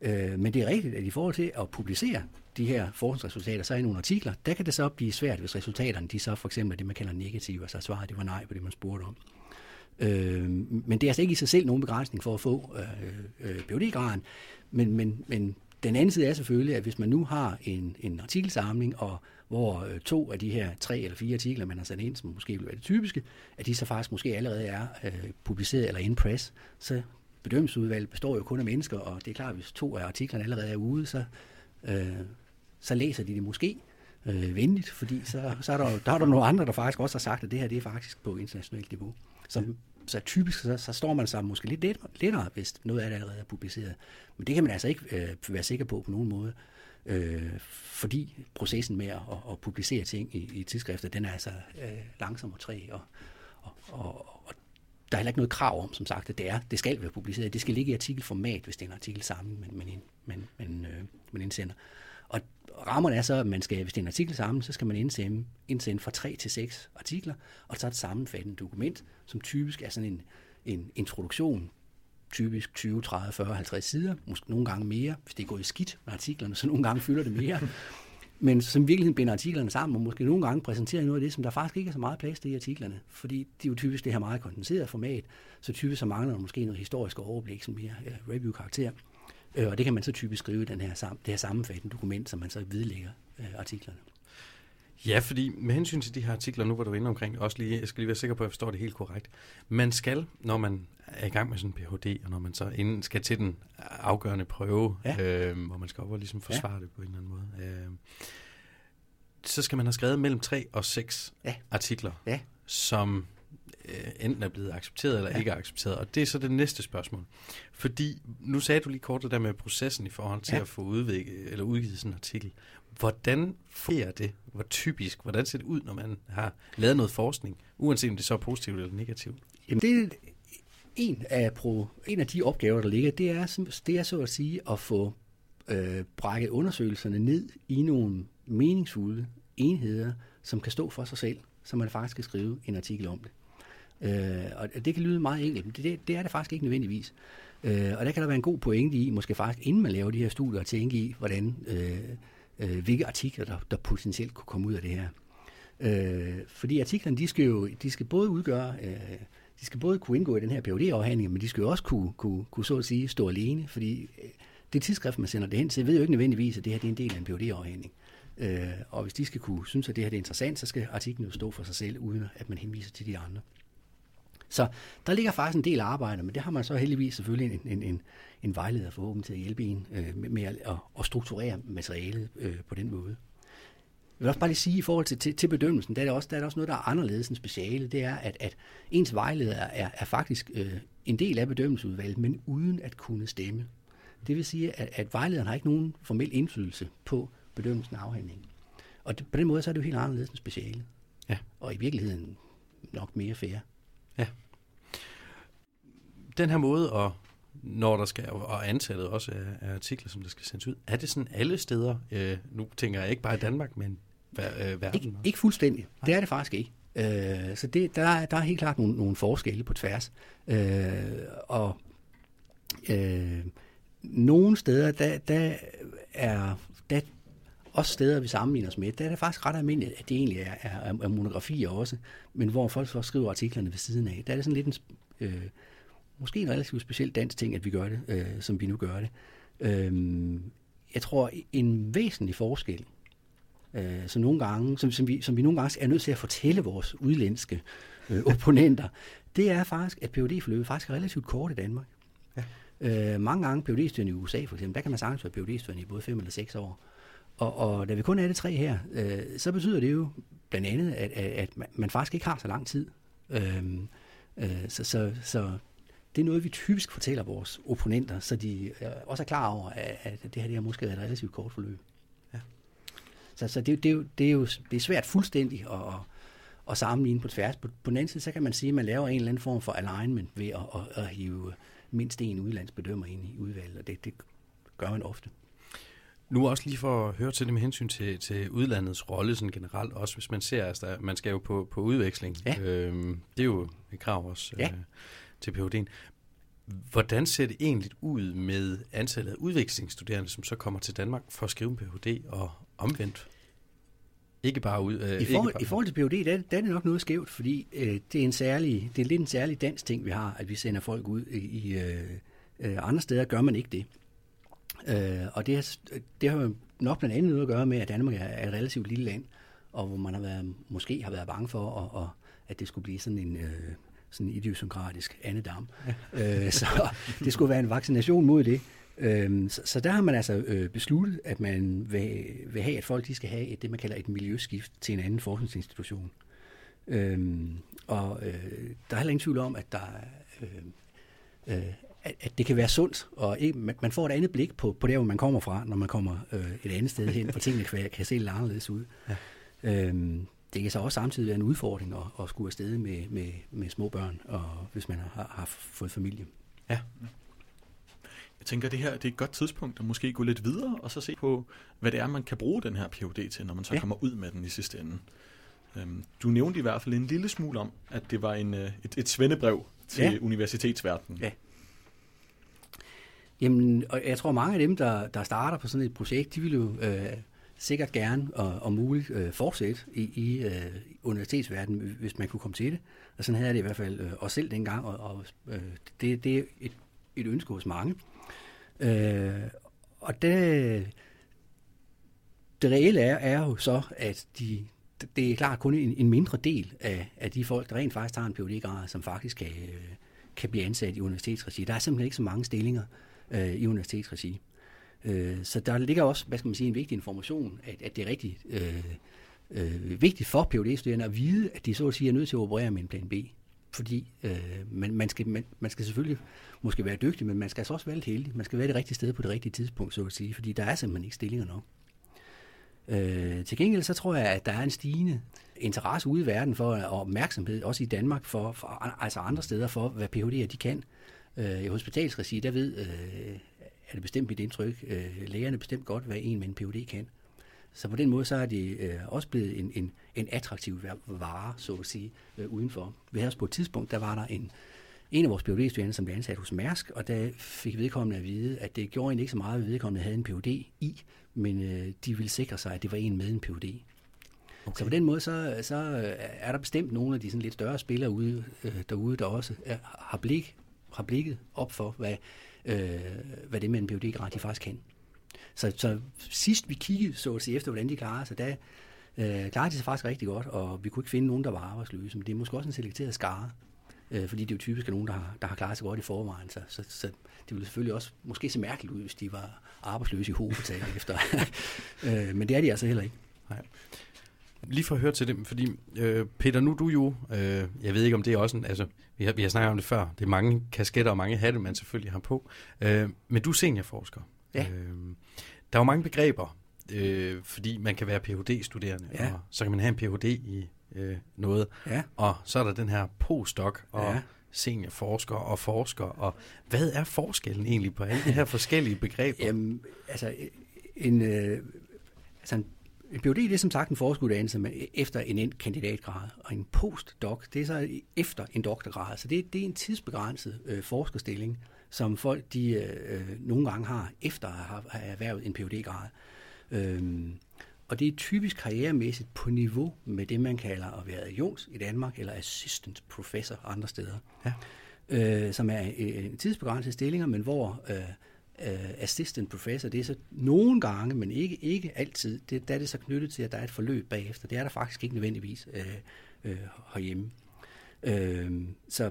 Øh, men det er rigtigt, at i forhold til at publicere de her forskningsresultater, så i nogle artikler, der kan det så blive svært, hvis resultaterne de så for eksempel er det, man kalder negative, altså svaret det var nej på det, man spurgte om. Øh, men det er altså ikke i sig selv nogen begrænsning for at få øh, øh, PhD-graden, men, men, men den anden side er selvfølgelig, at hvis man nu har en, en artikelsamling, og hvor øh, to af de her tre eller fire artikler, man har sendt ind, som måske vil være det typiske, at de så faktisk måske allerede er øh, publiceret eller in press, så bedømmelsesudvalget består jo kun af mennesker, og det er klart, at hvis to af artiklerne allerede er ude, så, øh, så læser de det måske øh, venligt, fordi så, så er der, der er der nogle andre, der faktisk også har sagt, at det her det er faktisk på internationalt niveau. Så, så typisk så, så står man sammen måske lidt lettere, lettere, hvis noget af det allerede er publiceret. Men det kan man altså ikke øh, være sikker på på nogen måde øh, fordi processen med at, at publicere ting i, i tidsskrifter, den er altså øh, langsom og træg, og, og, og, og der er heller ikke noget krav om, som sagt, at det, er, det skal være publiceret. Det skal ligge i artikelformat, hvis det er en artikel sammen, men, men, men, men, øh, man indsender. Og rammerne er så, at man skal, hvis det er en artikel sammen, så skal man indsende, indsende fra 3 til 6 artikler, og så et sammenfattende dokument, som typisk er sådan en, en introduktion typisk 20, 30, 40, 50 sider, måske nogle gange mere, hvis det går i skidt med artiklerne, så nogle gange fylder det mere. Men som virkelig binder artiklerne sammen, og måske nogle gange præsenterer noget af det, som der faktisk ikke er så meget plads til i artiklerne. Fordi det er jo typisk det her meget kondenseret format, så typisk så mangler der måske noget historisk overblik, som mere uh, review-karakter. Uh, og det kan man så typisk skrive i den her, det her sammenfattende dokument, som man så vedlægger uh, øh, artiklerne. Ja, fordi med hensyn til de her artikler, nu var du inde omkring, også lige, jeg skal lige være sikker på, at jeg forstår det helt korrekt. Man skal, når man er i gang med sådan en Ph.D., og når man så inden skal til den afgørende prøve, ja. øh, hvor man skal op og ligesom forsvare ja. det på en eller anden måde, øh, så skal man have skrevet mellem tre og seks ja. artikler, ja. som øh, enten er blevet accepteret eller ja. ikke er accepteret. Og det er så det næste spørgsmål. Fordi, nu sagde du lige kort det der med processen i forhold til ja. at få udviklet, eller udgivet sådan en artikel. Hvordan fungerer det? Hvor typisk? Hvordan ser det ud, når man har lavet noget forskning, uanset om det så er positivt eller negativt? Jamen det er en af, pro, en af de opgaver, der ligger, det er, det er så at sige at få øh, brækket undersøgelserne ned i nogle meningsfulde enheder, som kan stå for sig selv, så man faktisk kan skrive en artikel om det. Øh, og det kan lyde meget enkelt, men det, det er det faktisk ikke nødvendigvis. Øh, og der kan der være en god pointe i, måske faktisk inden man laver de her studier, at tænke i, hvordan, øh, øh, hvilke artikler, der, der potentielt kunne komme ud af det her. Øh, fordi artiklerne, de skal jo de skal både udgøre, øh, de skal både kunne indgå i den her phd afhandling men de skal jo også kunne, kunne, kunne så at sige stå alene, fordi øh, det tidsskrift, man sender det hen til, ved jo ikke nødvendigvis, at det her det er en del af en phd afhandling Øh, og hvis de skal kunne synes, at det her det er interessant, så skal artiklen jo stå for sig selv, uden at man henviser til de andre. Så der ligger faktisk en del arbejde, men det har man så heldigvis selvfølgelig en, en, en, en vejleder forhåbentlig til at hjælpe en øh, med, med at, at strukturere materialet øh, på den måde. Jeg vil også bare lige sige, i forhold til, til, til bedømmelsen, der er, der også, der er der også noget, der er anderledes end speciale. Det er, at, at ens vejleder er, er faktisk øh, en del af bedømmelsesudvalget, men uden at kunne stemme. Det vil sige, at, at vejlederen har ikke nogen formel indflydelse på bedømmelsen af afhandlingen. Og det, på den måde så er det jo helt anderledes end speciale. Ja. Og i virkeligheden nok mere fair. Ja. Den her måde at når der skal, og antallet også af, af artikler, som der skal sendes ud. Er det sådan alle steder? Øh, nu tænker jeg ikke bare i Danmark, men ver, øh, verden ikke, ikke fuldstændig. Nej. Det er det faktisk ikke. Øh, så det, der, er, der er helt klart nogle, nogle forskelle på tværs. Øh, og øh, nogle steder, der, der er der, også steder, vi sammenligner os med, der er det faktisk ret almindeligt, at det egentlig er, er, er monografier også, men hvor folk så skriver artiklerne ved siden af. Der er det sådan lidt en, øh, måske en relativt speciel dansk ting, at vi gør det, øh, som vi nu gør det. Øh, jeg tror, en væsentlig forskel, øh, som, nogle gange, som, som, vi, som vi nogle gange er nødt til at fortælle vores udlandske øh, opponenter, det er faktisk, at phd forløbet faktisk er relativt kort i Danmark. Ja. Øh, mange gange phd i USA for eksempel, der kan man sagtens være phd i både 5 eller 6 år. Og, og da vi kun er det tre her, øh, så betyder det jo blandt andet, at, at, at man faktisk ikke har så lang tid. Øh, øh, så, så, så det er noget, vi typisk fortæller vores opponenter, så de øh, også er klar over, at, det her det har måske været et relativt kort forløb. Ja. Så, så det, det, er jo, det er jo det er svært fuldstændigt at, at, at sammenligne på tværs. På, på den anden side, så kan man sige, at man laver en eller anden form for alignment ved at, at, at hive mindst en udlandsbedømmer ind i udvalget, og det, det gør man ofte. Nu også lige for at høre til det med hensyn til, til udlandets rolle sådan generelt, også hvis man ser, at altså, man skal jo på, på udveksling. Ja. Øhm, det er jo et krav også ja. øh, til PhD'en. Hvordan ser det egentlig ud med antallet af udvekslingsstuderende, som så kommer til Danmark for at skrive en Ph.D. og omvendt? Ikke bare ud. Øh, I, forhold, bare... I forhold til Ph.D., der, der er det nok noget skævt, fordi øh, det, er en særlig, det er lidt en særlig dansk ting, vi har, at vi sender folk ud i, øh, øh andre steder, gør man ikke det. Øh, og det, det har nok blandt andet noget at gøre med, at Danmark er et relativt lille land, og hvor man har været, måske har været bange for, og, og at det skulle blive sådan en... Øh, sådan idiosynkratisk andedam. Ja. Øh, så det skulle være en vaccination mod det. Øhm, så, så der har man altså øh, besluttet, at man vil, vil have, at folk de skal have et, det, man kalder et miljøskift til en anden forskningsinstitution. Øhm, og øh, der er heller ingen tvivl om, at der øh, øh, at, at det kan være sundt, og man får et andet blik på, på der, hvor man kommer fra, når man kommer øh, et andet sted hen, for tingene kan, kan se lidt anderledes ud. Ja. Øhm, det kan så også samtidig være en udfordring at, at skulle afsted med, med, med små børn, og hvis man har, har fået familie. Ja. Jeg tænker, at det her det er et godt tidspunkt at måske gå lidt videre, og så se på, hvad det er, man kan bruge den her PhD til, når man så ja. kommer ud med den i sidste ende. Øhm, du nævnte i hvert fald en lille smule om, at det var en, øh, et, et svendebrev til ja. universitetsverdenen. Ja. Jamen, og jeg tror mange af dem, der, der starter på sådan et projekt, de vil jo øh, sikkert gerne og, og muligt øh, fortsætte i, i øh, universitetsverdenen, hvis man kunne komme til det. Og sådan havde jeg det i hvert fald øh, også selv dengang, og, og øh, det, det er et, et ønske hos mange. Øh, og det, det reelle er, er jo så, at de, det er klart kun en, en mindre del af, af de folk, der rent faktisk tager en phd grad som faktisk kan, øh, kan blive ansat i universitetsregi. Der er simpelthen ikke så mange stillinger øh, i universitetsregi. Øh, så der ligger også, hvad skal man sige, en vigtig information, at, at det er rigtig øh, øh, vigtigt for phd studerende at vide, at de så at sige er nødt til at operere med en plan B. Fordi øh, man, man, skal, man, man skal selvfølgelig måske være dygtig, men man skal altså også være lidt heldig. Man skal være det rigtige sted på det rigtige tidspunkt, så at sige, fordi der er simpelthen ikke stillinger nok. Øh, til gengæld så tror jeg, at der er en stigende interesse ude i verden for, og opmærksomhed, også i Danmark, for, for altså andre steder for, hvad PhD'er de kan. Øh, I hospitalsregi, der ved, øh, er det bestemt mit indtryk, øh, lægerne bestemt godt, hvad en med en PhD kan. Så på den måde så er det øh, også blevet en, en, en attraktiv vare, så at sige, øh, udenfor. Vi havde også på et tidspunkt, der var der en, en af vores phd studerende som blev ansat hos Mærsk, og der fik vedkommende at vide, at det gjorde egentlig ikke så meget, at vedkommende havde en Ph.D. i, men øh, de ville sikre sig, at det var en med en Ph.D. Okay. Så på den måde, så, så er der bestemt nogle af de sådan lidt større spillere ude, øh, derude, der også er, har, blik, har blikket op for, hvad, øh, hvad det med en phd grad de faktisk kan. Så, så sidst vi kiggede så at sige, efter, hvordan de klarer sig, der øh, klarede de sig faktisk rigtig godt, og vi kunne ikke finde nogen, der var arbejdsløse. Men det er måske også en selekteret skare, øh, fordi det er jo typisk nogen, der har, der har klaret sig godt i forvejen. Så, så, så det ville selvfølgelig også måske se mærkeligt ud, hvis de var arbejdsløse i hovedet efter. øh, men det er de altså heller ikke. Nej. Lige for at høre til det, fordi øh, Peter, nu du jo, øh, jeg ved ikke om det er også en, altså vi har, vi har snakket om det før, det er mange kasketter og mange hatte, man selvfølgelig har på, øh, men du er seniorforsker. Ja. Øh, der er jo mange begreber, øh, fordi man kan være Ph.D.-studerende, ja. og så kan man have en Ph.D. i øh, noget, ja. og så er der den her postdoc og ja. seniorforsker og forsker, og hvad er forskellen egentlig på alle de her forskellige begreber? Jamen, altså en, øh, altså en en PhD det er som sagt en forskuddannelse men efter en kandidatgrad, og en postdoc det er så efter en doktorgrad. Så det, det er en tidsbegrænset øh, forskerstilling, som folk de øh, nogle gange har efter at have, have erhvervet en PhD-grad. Øhm, og det er typisk karrieremæssigt på niveau med det, man kalder at være adjunkt i Danmark, eller assistant professor andre steder. Ja. Øh, som er en tidsbegrænset stillinger, men hvor øh, uh, assistant professor, det er så nogle gange, men ikke, ikke altid, det, der er det så knyttet til, at der er et forløb bagefter. Det er der faktisk ikke nødvendigvis uh, uh, herhjemme. Uh, så,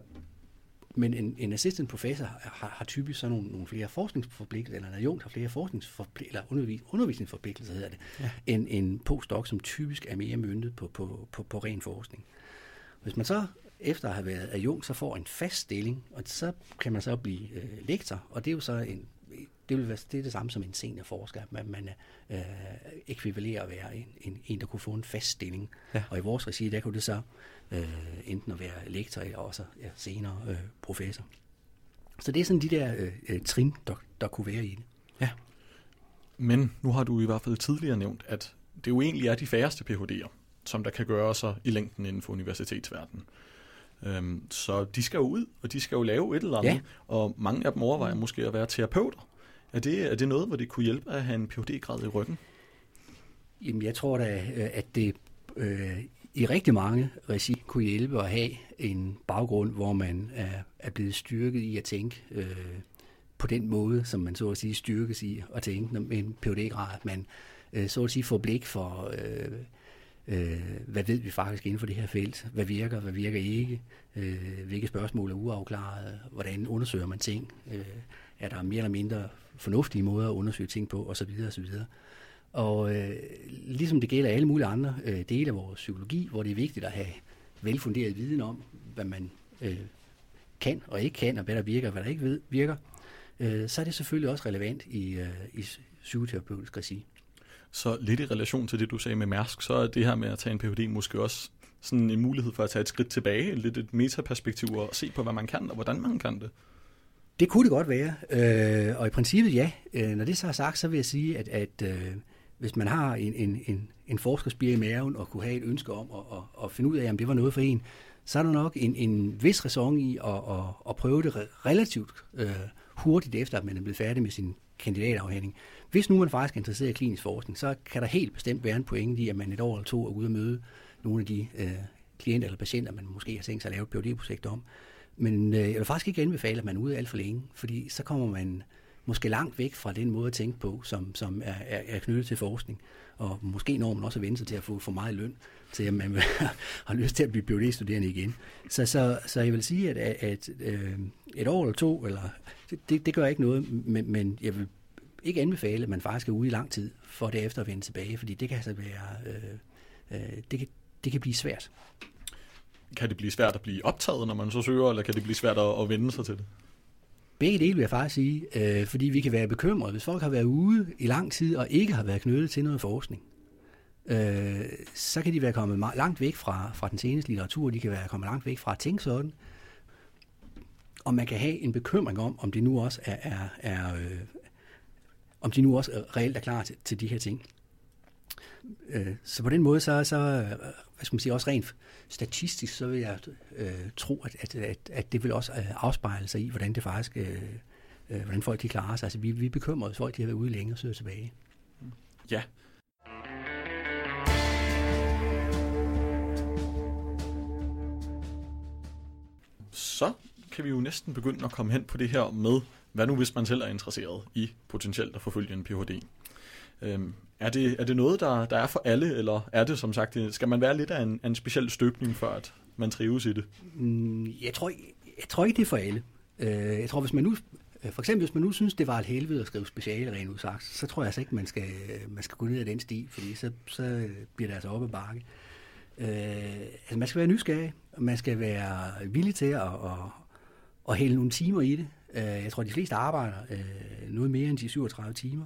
men en, en assistant professor har, har typisk så nogle, nogle flere forskningsforpligtelser, eller en adjunkt har flere forskningsforpligtelser, eller undervis, undervisningsforpligtelser hedder det, ja. end en postdoc, som typisk er mere myndet på, på, på, på ren forskning. Hvis man så efter at have været adjunkt, så får en fast stilling, og så kan man så blive øh, lektor, og det er jo så en det, vil være, det er det samme som en seniorforsker, at man øh, ekvivalerer at være en, en, en, der kunne få en fast stilling. Ja. Og i vores regi, der kunne det så øh, enten at være lektor eller også ja, senere øh, professor. Så det er sådan de der øh, øh, trin, der, der kunne være i det. Ja. Men nu har du i hvert fald tidligere nævnt, at det jo egentlig er de færreste Ph.D.'er, som der kan gøre sig i længden inden for universitetsverdenen. Øhm, så de skal jo ud, og de skal jo lave et eller andet, ja. og mange af dem overvejer måske at være terapeuter. Er det, er det noget, hvor det kunne hjælpe at have en Ph.D.-grad i ryggen? Jamen, jeg tror da, øh, at det øh, i rigtig mange regi kunne hjælpe at have en baggrund, hvor man er, er blevet styrket i at tænke øh, på den måde, som man så at sige styrkes i at tænke med en Ph.D.-grad, at man øh, så at sige får blik for... Øh, Øh, hvad ved vi faktisk inden for det her felt? Hvad virker, hvad virker ikke? Øh, hvilke spørgsmål er uafklarede? Hvordan undersøger man ting? Øh, er der mere eller mindre fornuftige måder at undersøge ting på? Og så videre, og så videre. Og øh, ligesom det gælder alle mulige andre øh, dele af vores psykologi, hvor det er vigtigt at have velfunderet viden om, hvad man øh, kan og ikke kan, og hvad der virker og hvad der ikke ved, virker, øh, så er det selvfølgelig også relevant i, øh, i psykoterapeutisk regi. Så lidt i relation til det, du sagde med Mærsk, så er det her med at tage en Ph.D. måske også sådan en mulighed for at tage et skridt tilbage, lidt et metaperspektiv og se på, hvad man kan og hvordan man kan det. Det kunne det godt være, øh, og i princippet ja. Øh, når det så er sagt, så vil jeg sige, at, at øh, hvis man har en, en, en, en forskerspire i maven og kunne have et ønske om at, at, at finde ud af, om det var noget for en, så er der nok en, en vis ræson i at, at, at prøve det relativt øh, hurtigt efter, at man er blevet færdig med sin kandidatafhandling. Hvis nu man faktisk er interesseret i klinisk forskning, så kan der helt bestemt være en pointe i, at man et år eller to er ude og møde nogle af de øh, klienter eller patienter, man måske har tænkt sig at lave et PhD-projekt om. Men øh, jeg vil faktisk ikke anbefale, at man er ude alt for længe, fordi så kommer man måske langt væk fra den måde at tænke på, som, som er, er, er knyttet til forskning. Og måske når man også at vende sig til at få for meget løn, til at man har lyst til at blive PhD-studerende igen. Så, så, så jeg vil sige, at, at, at øh, et år eller to, eller, det, det gør ikke noget, men, men jeg vil ikke anbefale, at man faktisk er ude i lang tid, for derefter at vende tilbage, fordi det kan altså være, øh, øh, det, kan, det kan blive svært. Kan det blive svært at blive optaget, når man så søger, eller kan det blive svært at, at vende sig til det? Begge dele vil jeg faktisk sige, øh, fordi vi kan være bekymrede, hvis folk har været ude i lang tid og ikke har været knyttet til noget forskning. Øh, så kan de være kommet meget langt væk fra, fra den seneste litteratur, de kan være kommet langt væk fra at tænke sådan. Og man kan have en bekymring om, om det nu også er, er, er øh, om de nu også reelt er klar til, til de her ting. Øh, så på den måde, så, så hvad skal man sige, også rent statistisk, så vil jeg øh, tro, at, at, at, at det vil også øh, afspejle sig i, hvordan det faktisk, øh, øh, hvordan folk de klarer sig. Altså, vi, vi er bekymrede, folk de har været ude længe og søger tilbage. Ja. Så kan vi jo næsten begynde at komme hen på det her med, hvad nu hvis man selv er interesseret i potentielt at forfølge en Ph.D.? Øhm, er, det, er det noget, der, der er for alle, eller er det som sagt, skal man være lidt af en, en speciel støbning, for at man trives i det? Mm, jeg, tror, jeg tror ikke, det er for alle. Øh, jeg tror, hvis man nu øh, for eksempel, hvis man nu synes, det var et helvede at skrive speciale rent udsagt, så tror jeg altså ikke, man skal, man skal gå ned ad den sti, fordi så, så bliver det altså op ad bakke. Øh, altså man skal være nysgerrig, og man skal være villig til at, at, at hælde nogle timer i det. Øh, jeg tror, de fleste arbejder øh, noget mere end de 37 timer.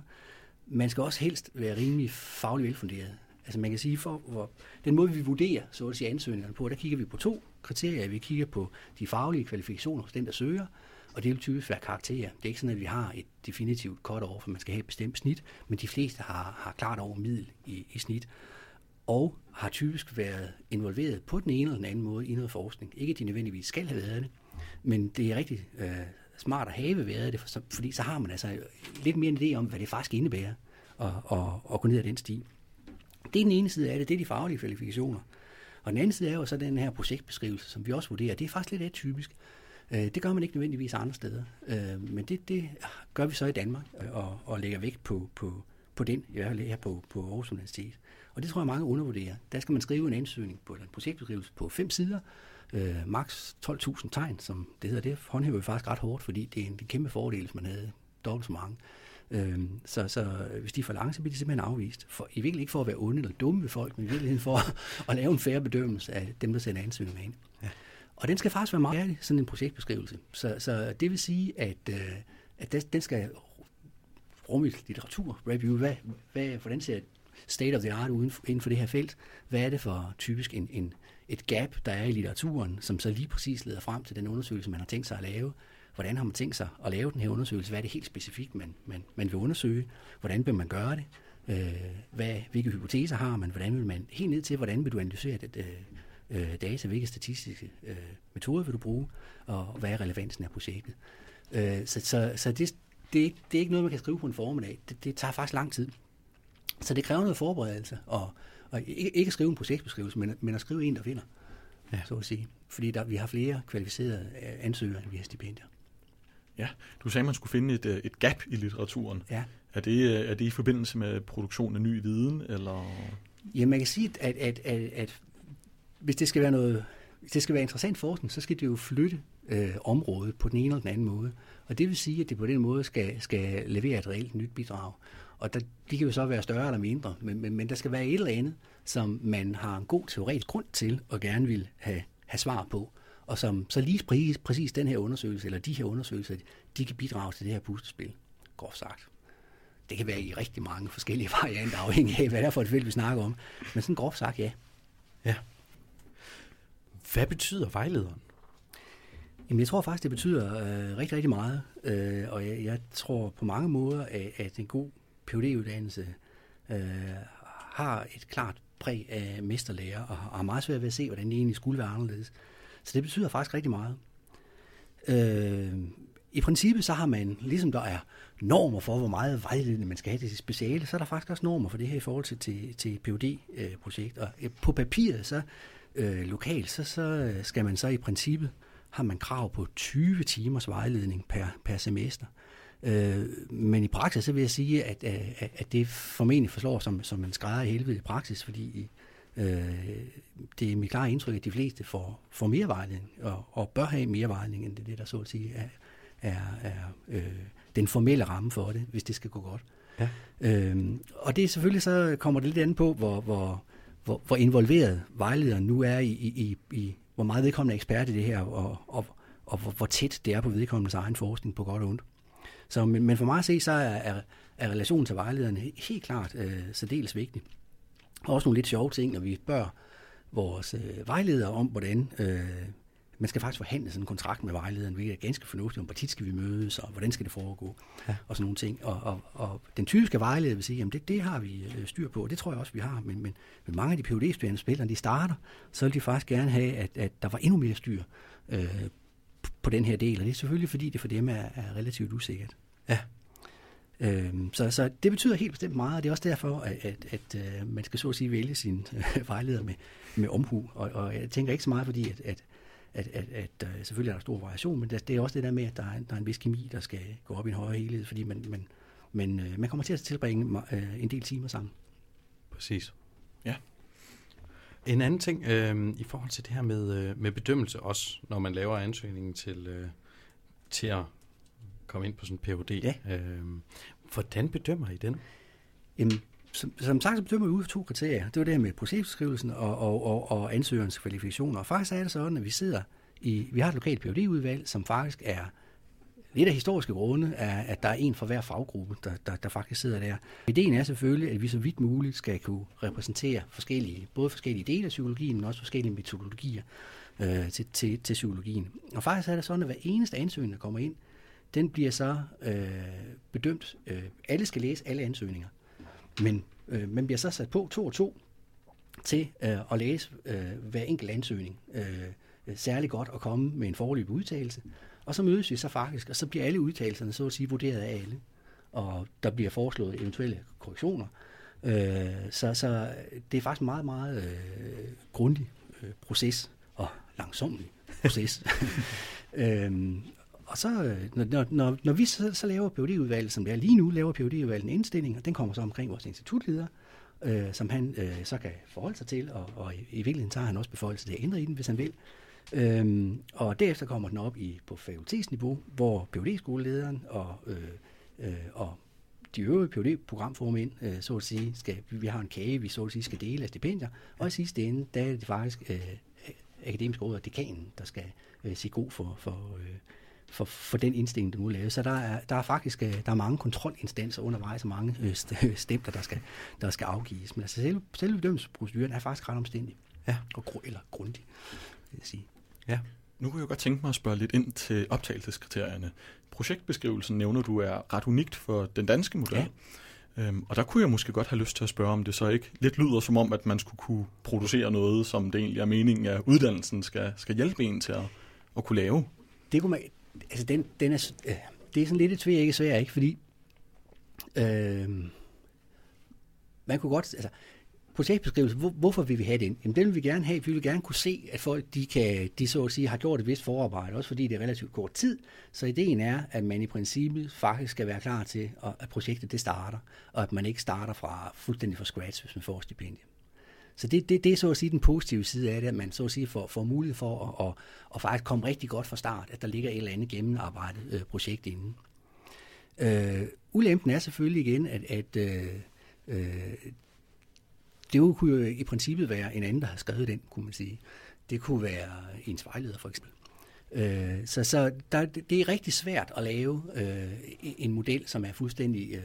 Man skal også helst være rimelig fagligt velfunderet. Altså man kan sige, for hvor, den måde vi vurderer så at sige, ansøgningerne på, der kigger vi på to kriterier. Vi kigger på de faglige kvalifikationer hos den, der søger, og det vil typisk være karakterer. Det er ikke sådan, at vi har et definitivt cut over, for man skal have et bestemt snit, men de fleste har, har klart over middel i, i snit, og har typisk været involveret på den ene eller den anden måde i noget forskning. Ikke at de nødvendigvis skal have været det, men det er rigtig øh, smart at have været det, for så, fordi så har man altså lidt mere en idé om, hvad det faktisk indebærer at, at, at gå ned ad den sti. Det er den ene side af det, det er de faglige kvalifikationer. Og den anden side er jo så den her projektbeskrivelse, som vi også vurderer. Det er faktisk lidt atypisk. Øh, det gør man ikke nødvendigvis andre steder. Øh, men det, det gør vi så i Danmark, øh, og, og lægger vægt på, på, på den, i hvert fald her på, på Aarhus Universitet. Og det tror jeg, mange undervurderer. Der skal man skrive en ansøgning på en projektbeskrivelse på fem sider, øh, max 12.000 tegn, som det hedder. Det håndhæver vi faktisk ret hårdt, fordi det er en, kæmpe fordel, hvis man havde dobbelt så mange. Øh, så, så hvis de er for lange, så bliver de simpelthen afvist. For, I virkelig ikke for at være onde eller dumme ved folk, men i virkeligheden for at, at lave en færre bedømmelse af dem, der sender ansøgninger ind. Ja. Og den skal faktisk være meget ærlig, sådan en projektbeskrivelse. Så, så det vil sige, at, øh, at den skal rumme litteratur, review, hvad, hvad, hvordan ser state of the art uden, inden for det her felt? Hvad er det for typisk en, en, et gap, der er i litteraturen, som så lige præcis leder frem til den undersøgelse, man har tænkt sig at lave? Hvordan har man tænkt sig at lave den her undersøgelse? Hvad er det helt specifikt, man, man, man vil undersøge? Hvordan vil man gøre det? Øh, hvad, hvilke hypoteser har man? Hvordan vil man helt ned til, hvordan vil du analysere det, øh, øh, data, hvilke statistiske øh, metoder vil du bruge, og hvad er relevansen af projektet. Øh, så så, så det, det, det er ikke noget, man kan skrive på en formiddag. Det, det tager faktisk lang tid. Så det kræver noget forberedelse, og, og ikke, ikke skrive en projektbeskrivelse, men, men at skrive en, der vinder, ja. så at sige. Fordi der, vi har flere kvalificerede øh, ansøgere, end vi har stipendier. Ja, du sagde, at man skulle finde et, øh, et gap i litteraturen. Ja. Er det, øh, er det i forbindelse med produktion af ny viden, eller Ja, man kan sige, at, at, at, at hvis det skal være noget, hvis det skal være interessant forskning, så skal det jo flytte øh, området på den ene eller den anden måde. Og det vil sige, at det på den måde skal, skal levere et reelt nyt bidrag. Og der, de kan jo så være større eller mindre, men, men, men der skal være et eller andet, som man har en god teoretisk grund til og gerne vil have, have svar på. Og som så lige præcis, præcis den her undersøgelse, eller de her undersøgelser, de kan bidrage til det her puslespil, groft sagt. Det kan være i rigtig mange forskellige varianter, afhængig af, hvad det er for et felt, vi snakker om. Men sådan groft sagt, ja. Ja. Hvad betyder vejlederen? Jamen, jeg tror faktisk, det betyder øh, rigtig, rigtig meget. Øh, og jeg, jeg tror på mange måder, at, at en god phd uddannelse øh, har et klart præg af mesterlærer, og har meget svært ved at se, hvordan det egentlig skulle være anderledes. Så det betyder faktisk rigtig meget. Øh, I princippet så har man, ligesom der er normer for, hvor meget vejledning man skal have til sit speciale, så er der faktisk også normer for det her i forhold til, til, til phd projekt Og øh, på papiret, så øh, lokalt, så, så øh, skal man så i princippet, har man krav på 20 timers vejledning per, per semester. Øh, men i praksis, så vil jeg sige, at, at, at det formentlig forslår som, som en skrædder i helvede i praksis, fordi øh, det er mit klare indtryk, at de fleste får, får mere vejledning, og, og bør have mere vejledning, end det, det der så at sige er, er, er øh, den formelle ramme for det, hvis det skal gå godt. Ja. Øh, og det er selvfølgelig så kommer det lidt an på, hvor, hvor, hvor, hvor involveret vejlederen nu er i, i, i, hvor meget vedkommende er ekspert i det her, og, og, og hvor, hvor tæt det er på vedkommendes egen forskning på godt og ondt. Så, men, men for mig at se, så er, er, er relationen til vejlederen helt klart øh, særdeles vigtig. Og også nogle lidt sjove ting, når vi spørger vores øh, vejledere om, hvordan øh, man skal faktisk forhandle sådan en kontrakt med vejlederen, hvilket er ganske fornuftigt, om hvor tit skal vi mødes, og hvordan skal det foregå, ja. og sådan nogle ting. Og, og, og den typiske vejleder vil sige, jamen det, det har vi øh, styr på, og det tror jeg også, vi har, men, men, men mange af de phd studerende spillere, de starter, så vil de faktisk gerne have, at, at der var endnu mere styr øh, på den her del, og det er selvfølgelig, fordi det for dem er, er relativt usikkert. Ja. Øhm, så, så det betyder helt bestemt meget, og det er også derfor, at, at, at, øh, man skal så at sige vælge sin øh, vejleder med, med omhu. Og, og jeg tænker ikke så meget, fordi at, at, at, at, at, øh, selvfølgelig er der stor variation, men det er også det der med, at der er, der er en vis kemi, der skal gå op i en højere helhed, fordi man, man, man, man kommer til at tilbringe en del timer sammen. Præcis. Ja. En anden ting øh, i forhold til det her med, med bedømmelse også, når man laver ansøgningen til, øh, til at komme ind på sådan en Ph.D. Ja. Øh, hvordan bedømmer I den? Jamen, som, som sagt, så bedømmer vi ud af to kriterier. Det var det her med procesbeskrivelsen og, og, og, og ansøgerens kvalifikationer. Og faktisk er det sådan, at vi sidder i, vi har et lokalt phd udvalg som faktisk er lidt af historiske grunde, er, at der er en for hver faggruppe, der, der, der faktisk sidder der. Ideen er selvfølgelig, at vi så vidt muligt skal kunne repræsentere forskellige, både forskellige dele af psykologien, men også forskellige metodologier øh, til, til, til psykologien. Og faktisk er det sådan, at hver eneste ansøgning, der kommer ind, den bliver så øh, bedømt. Øh, alle skal læse alle ansøgninger, men øh, man bliver så sat på to og to til øh, at læse øh, hver enkelt ansøgning øh, særlig godt og komme med en forløbig udtalelse. Og så mødes vi så faktisk, og så bliver alle udtalelserne så at sige vurderet af alle. Og der bliver foreslået eventuelle korrektioner. Øh, så, så det er faktisk en meget, meget øh, grundig øh, proces og langsomlig proces. øhm, og så, øh, når, når, når vi så, så laver phd udvalget som det er lige nu, laver phd udvalget en indstilling, og den kommer så omkring vores institutleder, øh, som han øh, så kan forholde sig til, og, og i, i virkeligheden tager han også beføjelse til at ændre i den, hvis han vil. Øhm, og derefter kommer den op i, på fakultetsniveau, hvor phd skolelederen og, øh, øh, og de øvrige phd programformænd øh, så at sige, skal, vi har en kage, vi så at sige skal dele af stipendier, og i sidste ende, der er det faktisk øh, akademisk råd og dekanen, der skal øh, sige god for, for øh, for, for den indstilling, du nu laver. Så der er, der er faktisk øh, der er mange kontrolinstanser undervejs, og mange øh, stemter, der skal, der skal afgives. Men altså selve, selve bedømmelsesproceduren er faktisk ret omstændig. Ja. Og, eller grundig, vil jeg sige. Ja. Nu kunne jeg godt tænke mig at spørge lidt ind til optagelseskriterierne. Projektbeskrivelsen nævner du er ret unikt for den danske model. Ja. Øhm, og der kunne jeg måske godt have lyst til at spørge, om det så ikke lidt lyder som om, at man skulle kunne producere noget, som det egentlig er meningen, at uddannelsen skal, skal hjælpe en til at, at kunne lave. Det kunne man, altså den, den er, øh, det er sådan lidt et tvæ, ikke svær, ikke? Fordi øh, man kunne godt, altså projektbeskrivelse, hvor, hvorfor vil vi have den? Jamen den vil vi gerne have, vi vil gerne kunne se, at folk, de, kan, de så at sige, har gjort et vist forarbejde, også fordi det er relativt kort tid. Så ideen er, at man i princippet faktisk skal være klar til, at, at projektet det starter, og at man ikke starter fra fuldstændig fra scratch, hvis man får stipendium. så det, det, det er så at sige den positive side af det, at man så at sige får, får mulighed for at, at, at faktisk komme rigtig godt fra start, at der ligger et eller andet gennemarbejdet øh, projekt inden. Øh, ulempen er selvfølgelig igen, at, at øh, øh, det kunne jo i princippet være en anden, der har skrevet den, kunne man sige. Det kunne være ens vejleder for eksempel. Øh, så så der, det er rigtig svært at lave øh, en model, som er fuldstændig øh,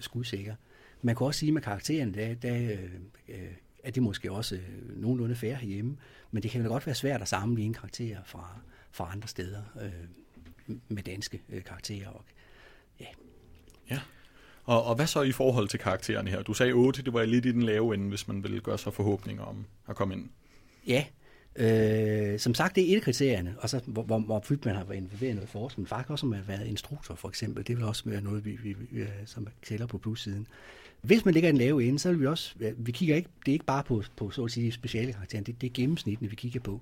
skudsikker. Man kan også sige med karakteren, der, der øh, er det måske også øh, nogenlunde færre herhjemme, men det kan jo godt være svært at sammenligne karakterer fra, fra andre steder øh, med danske øh, karakterer. Og, ja. ja. Og, og hvad så i forhold til karaktererne her? Du sagde 8, det var lidt i den lave ende, hvis man ville gøre sig forhåbninger om at komme ind. Ja, Øh, som sagt, det er et af kriterierne, og så, hvor, hvor, hvor fyldt man har været involveret i noget forskning, men faktisk også om man har været instruktor, for eksempel. Det vil også være noget, vi, vi, vi øh, som tæller på plussiden. Hvis man ligger i den lave ende, så vil vi også, vi kigger ikke, det er ikke bare på, på så at sige, speciale karakterer, det, det er gennemsnittene, vi kigger på.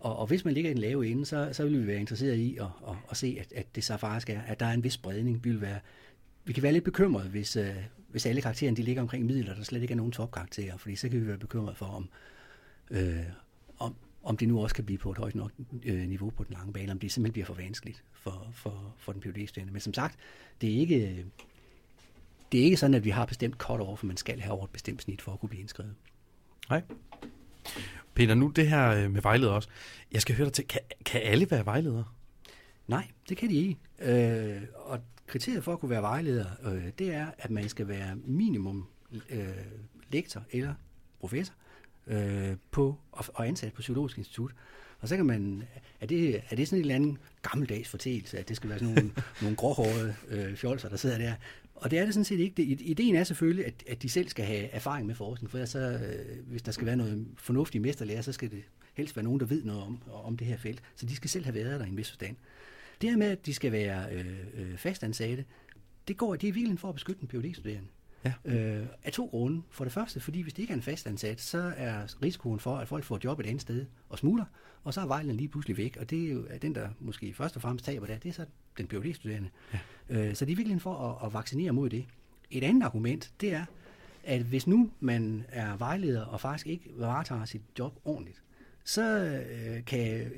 Og, og hvis man ligger i den lave ende, så, så vil vi være interesseret i at, at, at se, at, at det så faktisk er, at der er en vis spredning. Vi, vil være, vi kan være lidt bekymrede, hvis, uh, hvis alle karaktererne de ligger omkring midler, og der slet ikke er nogen topkarakterer, fordi så kan vi være bekymrede for, om, øh, om, om det nu også kan blive på et højt nok øh, niveau på den lange bane, om det simpelthen bliver for vanskeligt for, for, for den phd studerende Men som sagt, det er ikke, det er ikke sådan, at vi har bestemt cut over, for man skal have over et bestemt snit for at kunne blive indskrevet. Nej. Peter, nu det her øh, med vejleder også. Jeg skal høre dig til, kan, kan alle være vejledere? Nej, det kan de ikke. Øh, og kriteriet for at kunne være vejleder, øh, det er, at man skal være minimum øh, lektor eller professor øh, på, og, og ansat på Psykologisk Institut. Og så kan man, er det, er det sådan en eller anden gammeldags fortælelse, at det skal være sådan nogle, nogle gråhårede øh, fjolser, der sidder der? Og det er det sådan set ikke. Det, ideen er selvfølgelig, at, at de selv skal have erfaring med forskning, for så, øh, hvis der skal være noget fornuftig mesterlærer, så skal det helst være nogen, der ved noget om, om det her felt. Så de skal selv have været der i en vis forstand. Det her med, at de skal være øh, øh, fastansatte, det går det er virkelig for at beskytte en phd studerende Ja. Øh, af to grunde. For det første, fordi hvis det ikke er en fastansat, så er risikoen for, at folk får job et andet sted og smuler, og så er vejlen lige pludselig væk. Og det er jo den, der måske først og fremmest taber der, det er så den phd studerende ja. øh, Så det er virkelig for at, at vaccinere mod det. Et andet argument, det er, at hvis nu man er vejleder og faktisk ikke varetager sit job ordentligt, så øh, kan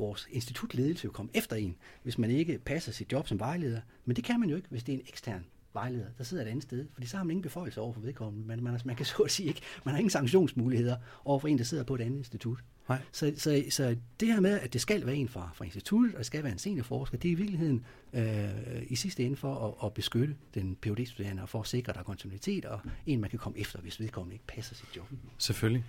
vores institutledelse jo komme efter en, hvis man ikke passer sit job som vejleder. Men det kan man jo ikke, hvis det er en ekstern vejleder, der sidder et andet sted, fordi så har man ingen beføjelse over for vedkommende, men man, man kan så at sige ikke, man har ingen sanktionsmuligheder over for en, der sidder på et andet institut. Nej. Så, så, så det her med, at det skal være en fra, fra instituttet, og det skal være en seniorforsker, det er i virkeligheden øh, i sidste ende for at, at beskytte den phd studerende og for at sikre, at der er kontinuitet, og en, man kan komme efter, hvis vedkommende ikke passer sit job. Selvfølgelig.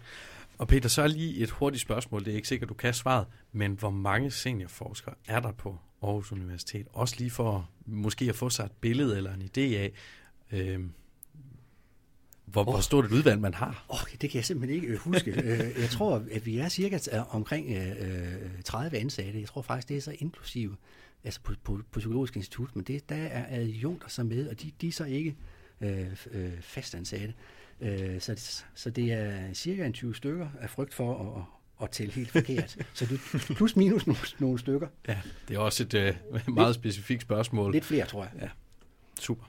Og Peter, så er lige et hurtigt spørgsmål. Det er ikke sikkert, du kan svaret, men hvor mange seniorforskere er der på Aarhus Universitet? Også lige for måske at få sig et billede eller en idé af, øh, hvor, oh. hvor stort et udvalg man har. Oh, det kan jeg simpelthen ikke øh, huske. Øh, jeg tror, at vi er cirka omkring øh, 30 ansatte. Jeg tror faktisk, det er så inklusive altså på, på, på Psykologisk Institut, men det, der er adjunkter så med, og de, de er så ikke øh, øh, fastansatte. Øh, så, så det er cirka en 20 stykker af frygt for at, at tælle helt forkert. så du plus minus nogle, nogle stykker. Ja, det er også et øh, meget lidt, specifikt spørgsmål. Lidt flere, tror jeg. Ja. Super.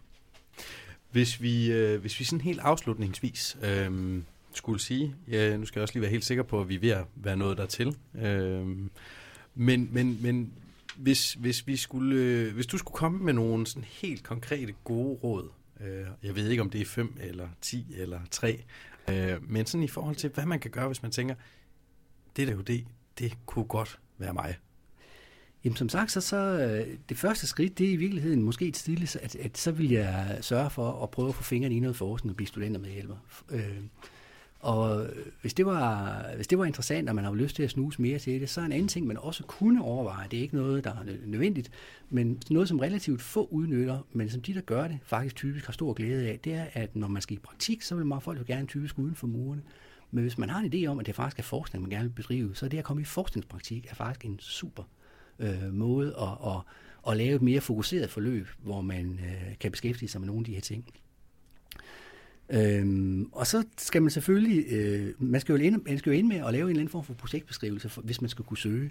Hvis vi, øh, hvis vi sådan helt afslutningsvis øh, skulle sige, ja, nu skal jeg også lige være helt sikker på, at vi er ved at være noget dertil, øh, men, men, men hvis, hvis, vi skulle, øh, hvis du skulle komme med nogle sådan helt konkrete gode råd Øh, jeg ved ikke, om det er 5 eller 10 eller 3. Øh, men sådan i forhold til, hvad man kan gøre, hvis man tænker, det der jo det, det kunne godt være mig. Jamen som sagt, så, så øh, det første skridt, det er i virkeligheden måske et stille, at, at så vil jeg sørge for at prøve at få fingrene i noget forskning og blive studenter med hjælper. Øh, og hvis det, var, hvis det var interessant, og man har lyst til at snuse mere til det, så er en anden ting, man også kunne overveje. Det er ikke noget, der er nødvendigt, men noget, som relativt få udnytter, men som de, der gør det, faktisk typisk har stor glæde af, det er, at når man skal i praktik, så vil mange folk jo gerne typisk uden for murene. Men hvis man har en idé om, at det faktisk er forskning, man gerne vil bedrive, så er det at komme i forskningspraktik er faktisk en super øh, måde at, at, at lave et mere fokuseret forløb, hvor man øh, kan beskæftige sig med nogle af de her ting. Øhm, og så skal man selvfølgelig, øh, man skal jo ind, man skal jo ind med at lave en eller anden form for projektbeskrivelse, for, hvis man skal kunne søge.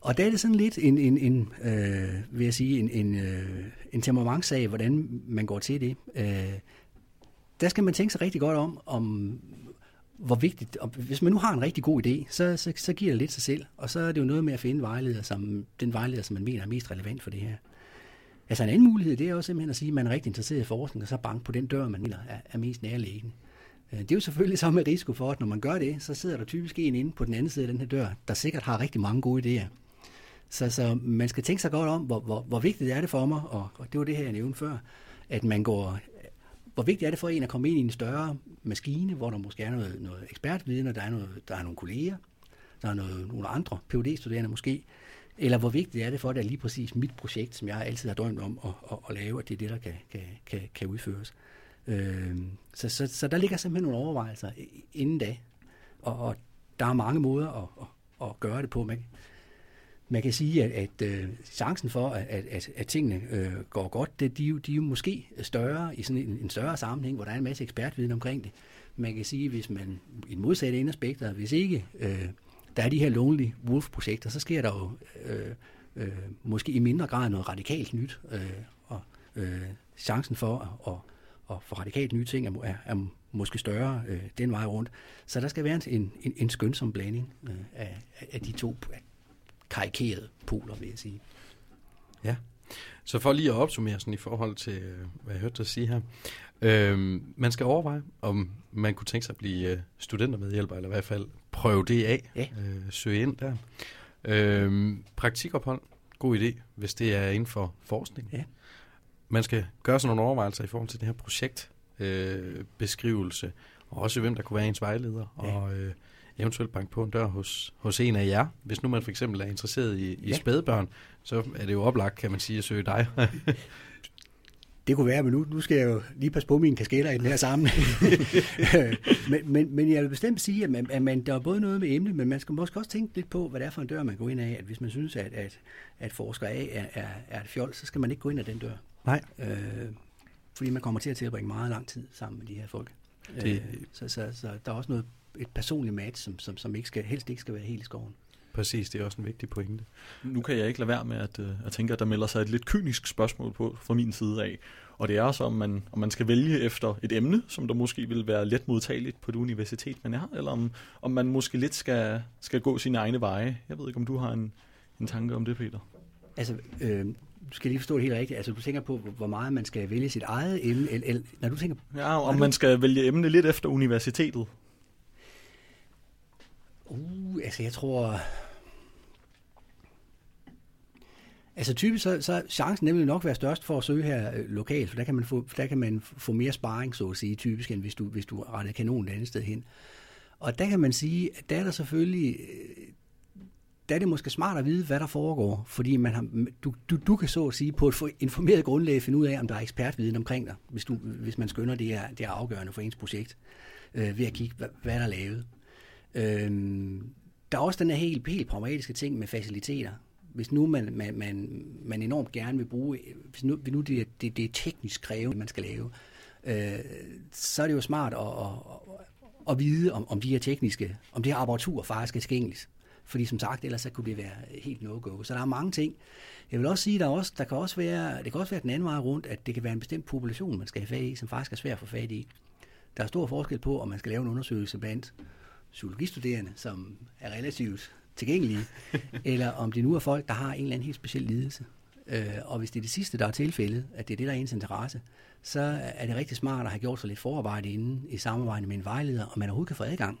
Og der er det sådan lidt en, en, en øh, vil jeg sige, en, en, øh, en temperamentsag, hvordan man går til det. Øh, der skal man tænke sig rigtig godt om, om, hvor vigtigt, og hvis man nu har en rigtig god idé, så, så, så giver det lidt sig selv, og så er det jo noget med at finde vejleder, som, den vejleder, som man mener er mest relevant for det her. Altså en anden mulighed, det er også simpelthen at sige, at man er rigtig interesseret i forskning, og så banke på den dør, man mener er, er mest nærliggende. Øh, det er jo selvfølgelig så med risiko for, at når man gør det, så sidder der typisk en inde på den anden side af den her dør, der sikkert har rigtig mange gode idéer. Så, så man skal tænke sig godt om, hvor, hvor, hvor vigtigt er det for mig, og, og det var det her, jeg nævnte før, at man går, hvor vigtigt er det for en at komme ind i en større maskine, hvor der måske er noget, noget ekspertviden, og der er, noget, der er nogle kolleger, der er noget, nogle andre phd studerende måske, eller hvor vigtigt er det for, at det er lige præcis mit projekt, som jeg altid har drømt om at, at, at lave, at det er det, der kan, kan, kan, kan udføres. Øh, så, så, så der ligger simpelthen nogle overvejelser inden da, og, og der er mange måder at, at, at gøre det på. Man, man kan sige, at, at øh, chancen for, at, at, at tingene øh, går godt, det, de, de er jo måske større i sådan en, en større sammenhæng, hvor der er en masse ekspertviden omkring det. Man kan sige, hvis man i en modsatte ende af spektret, hvis ikke øh, der er de her Lonely Wolf-projekter, så sker der jo øh, øh, måske i mindre grad noget radikalt nyt, øh, og øh, chancen for at, at, at få radikalt nye ting er, er, er måske større øh, den vej rundt. Så der skal være en, en, en skønsom blanding øh, af, af de to, karikerede poler, vil jeg sige. Ja, så for lige at opsummere sådan i forhold til, øh, hvad jeg hørte dig sige her. Øh, man skal overveje, om man kunne tænke sig at blive øh, studentermedhjælper, eller i hvert fald prøve det af, ja. øh, søge ind der. Øh, praktikophold, god idé, hvis det er inden for forskning. Ja. Man skal gøre sådan nogle overvejelser i forhold til det her projekt, øh, beskrivelse, og også hvem der kunne være ens vejleder, ja. og øh, eventuelt banke på en dør hos, hos en af jer. Hvis nu man for eksempel er interesseret i, i ja. spædbørn, så er det jo oplagt, kan man sige, at søge dig. det kunne være, men nu, nu skal jeg jo lige passe på mine kasketter i den her sammen. men, men, men jeg vil bestemt sige, at, man, at man, der er både noget med emne, men man skal måske også tænke lidt på, hvad det er for en dør, man går ind af. At hvis man synes, at, at, at forsker A er, er, er et fjol, så skal man ikke gå ind af den dør. Nej. Øh, fordi man kommer til at tilbringe meget lang tid sammen med de her folk. Det... Øh, så, så, så der er også noget et personligt match, som, som, som ikke skal, helst ikke skal være helt i skoven. Præcis, det er også en vigtig pointe. Nu kan jeg ikke lade være med at, øh, at tænke, at der melder sig et lidt kynisk spørgsmål på fra min side af. Og det er så, om man, om man skal vælge efter et emne, som der måske vil være let modtageligt på det universitet, man er, eller om, om man måske lidt skal, skal gå sine egne veje. Jeg ved ikke, om du har en, en tanke om det, Peter? Altså, øh, du skal lige forstå det helt rigtigt. Altså, du tænker på, hvor meget man skal vælge sit eget emne. Eller, eller, når du tænker, ja, om man skal vælge emne lidt efter universitetet. Uh, altså jeg tror... Altså typisk så, så chancen nemlig nok være størst for at søge her øh, lokalt, for der kan man få, der kan man få mere sparring, så at sige, typisk, end hvis du, hvis du retter kanonen et andet sted hen. Og der kan man sige, at der er der selvfølgelig, øh, der er det måske smart at vide, hvad der foregår, fordi man har, du, du, du kan så at sige på et informeret grundlag finde ud af, om der er ekspertviden omkring dig, hvis, du, hvis man skynder, det er, det er afgørende for ens projekt, øh, ved at kigge, hvad, hvad der er lavet. Øhm, der er også den her helt, helt pragmatiske ting med faciliteter. Hvis nu man, man, man, man enormt gerne vil bruge, hvis nu, hvis nu det, det, det er teknisk krævende, man skal lave, øh, så er det jo smart at, at, at vide, om, om de her tekniske, om det her apparatur faktisk er tilgængeligt. Fordi som sagt, ellers så kunne det være helt no-go. Så der er mange ting. Jeg vil også sige, der, også, der kan også være, det kan også være den anden vej rundt, at det kan være en bestemt population, man skal have fat i, som faktisk er svært at få fat i. Der er stor forskel på, om man skal lave en undersøgelse blandt psykologistuderende, som er relativt tilgængelige, eller om det nu er folk, der har en eller anden helt speciel lidelse. Øh, og hvis det er det sidste, der er tilfældet, at det er det, der er ens interesse, så er det rigtig smart at have gjort sig lidt forarbejde inden i samarbejde med en vejleder, og man overhovedet kan få adgang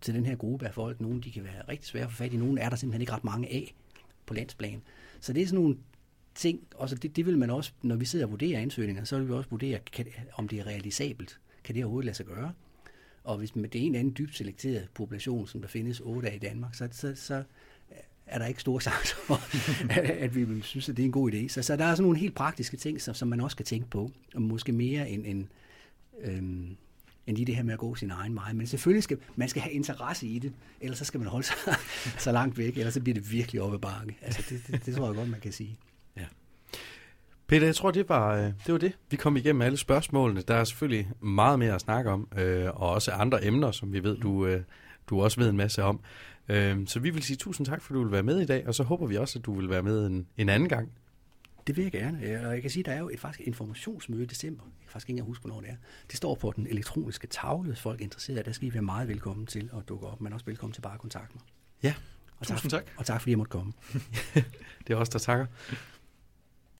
til den her gruppe af folk. Nogle de kan være rigtig svære at få fat i, nogle er der simpelthen ikke ret mange af på landsplan. Så det er sådan nogle ting, og så det, det vil man også, når vi sidder og vurderer ansøgninger, så vil vi også vurdere, kan, om det er realisabelt. Kan det overhovedet lade sig gøre? Og hvis med det er en anden dybt selekteret population, som der findes otte af i Danmark, så, så, så er der ikke store chancer for, at vi vil synes, at det er en god idé. Så, så der er sådan nogle helt praktiske ting, som, som man også skal tænke på, og måske mere end, end, øhm, end lige det her med at gå sin egen vej. Men selvfølgelig skal man skal have interesse i det, ellers så skal man holde sig så langt væk, ellers så bliver det virkelig oppe bakke. Altså, det, det, det tror jeg godt, man kan sige. Peter, jeg tror, det var, øh, det var det. Vi kom igennem alle spørgsmålene. Der er selvfølgelig meget mere at snakke om, øh, og også andre emner, som vi ved, du, øh, du også ved en masse om. Så vi vil sige tusind tak, for at du vil være med i dag, og så håber vi også, at du vil være med en, en anden gang. Det vil jeg gerne. Og jeg kan sige, at der er jo et faktisk informationsmøde i december. Jeg kan faktisk ikke engang huske, hvornår det er. Det står på den elektroniske tavle, hvis folk er interesseret. Der skal I være meget velkommen til at dukke op, men også velkommen til bare at kontakte mig. Ja, Og Tusind tak. Og tak fordi jeg måtte komme. det er også der takker.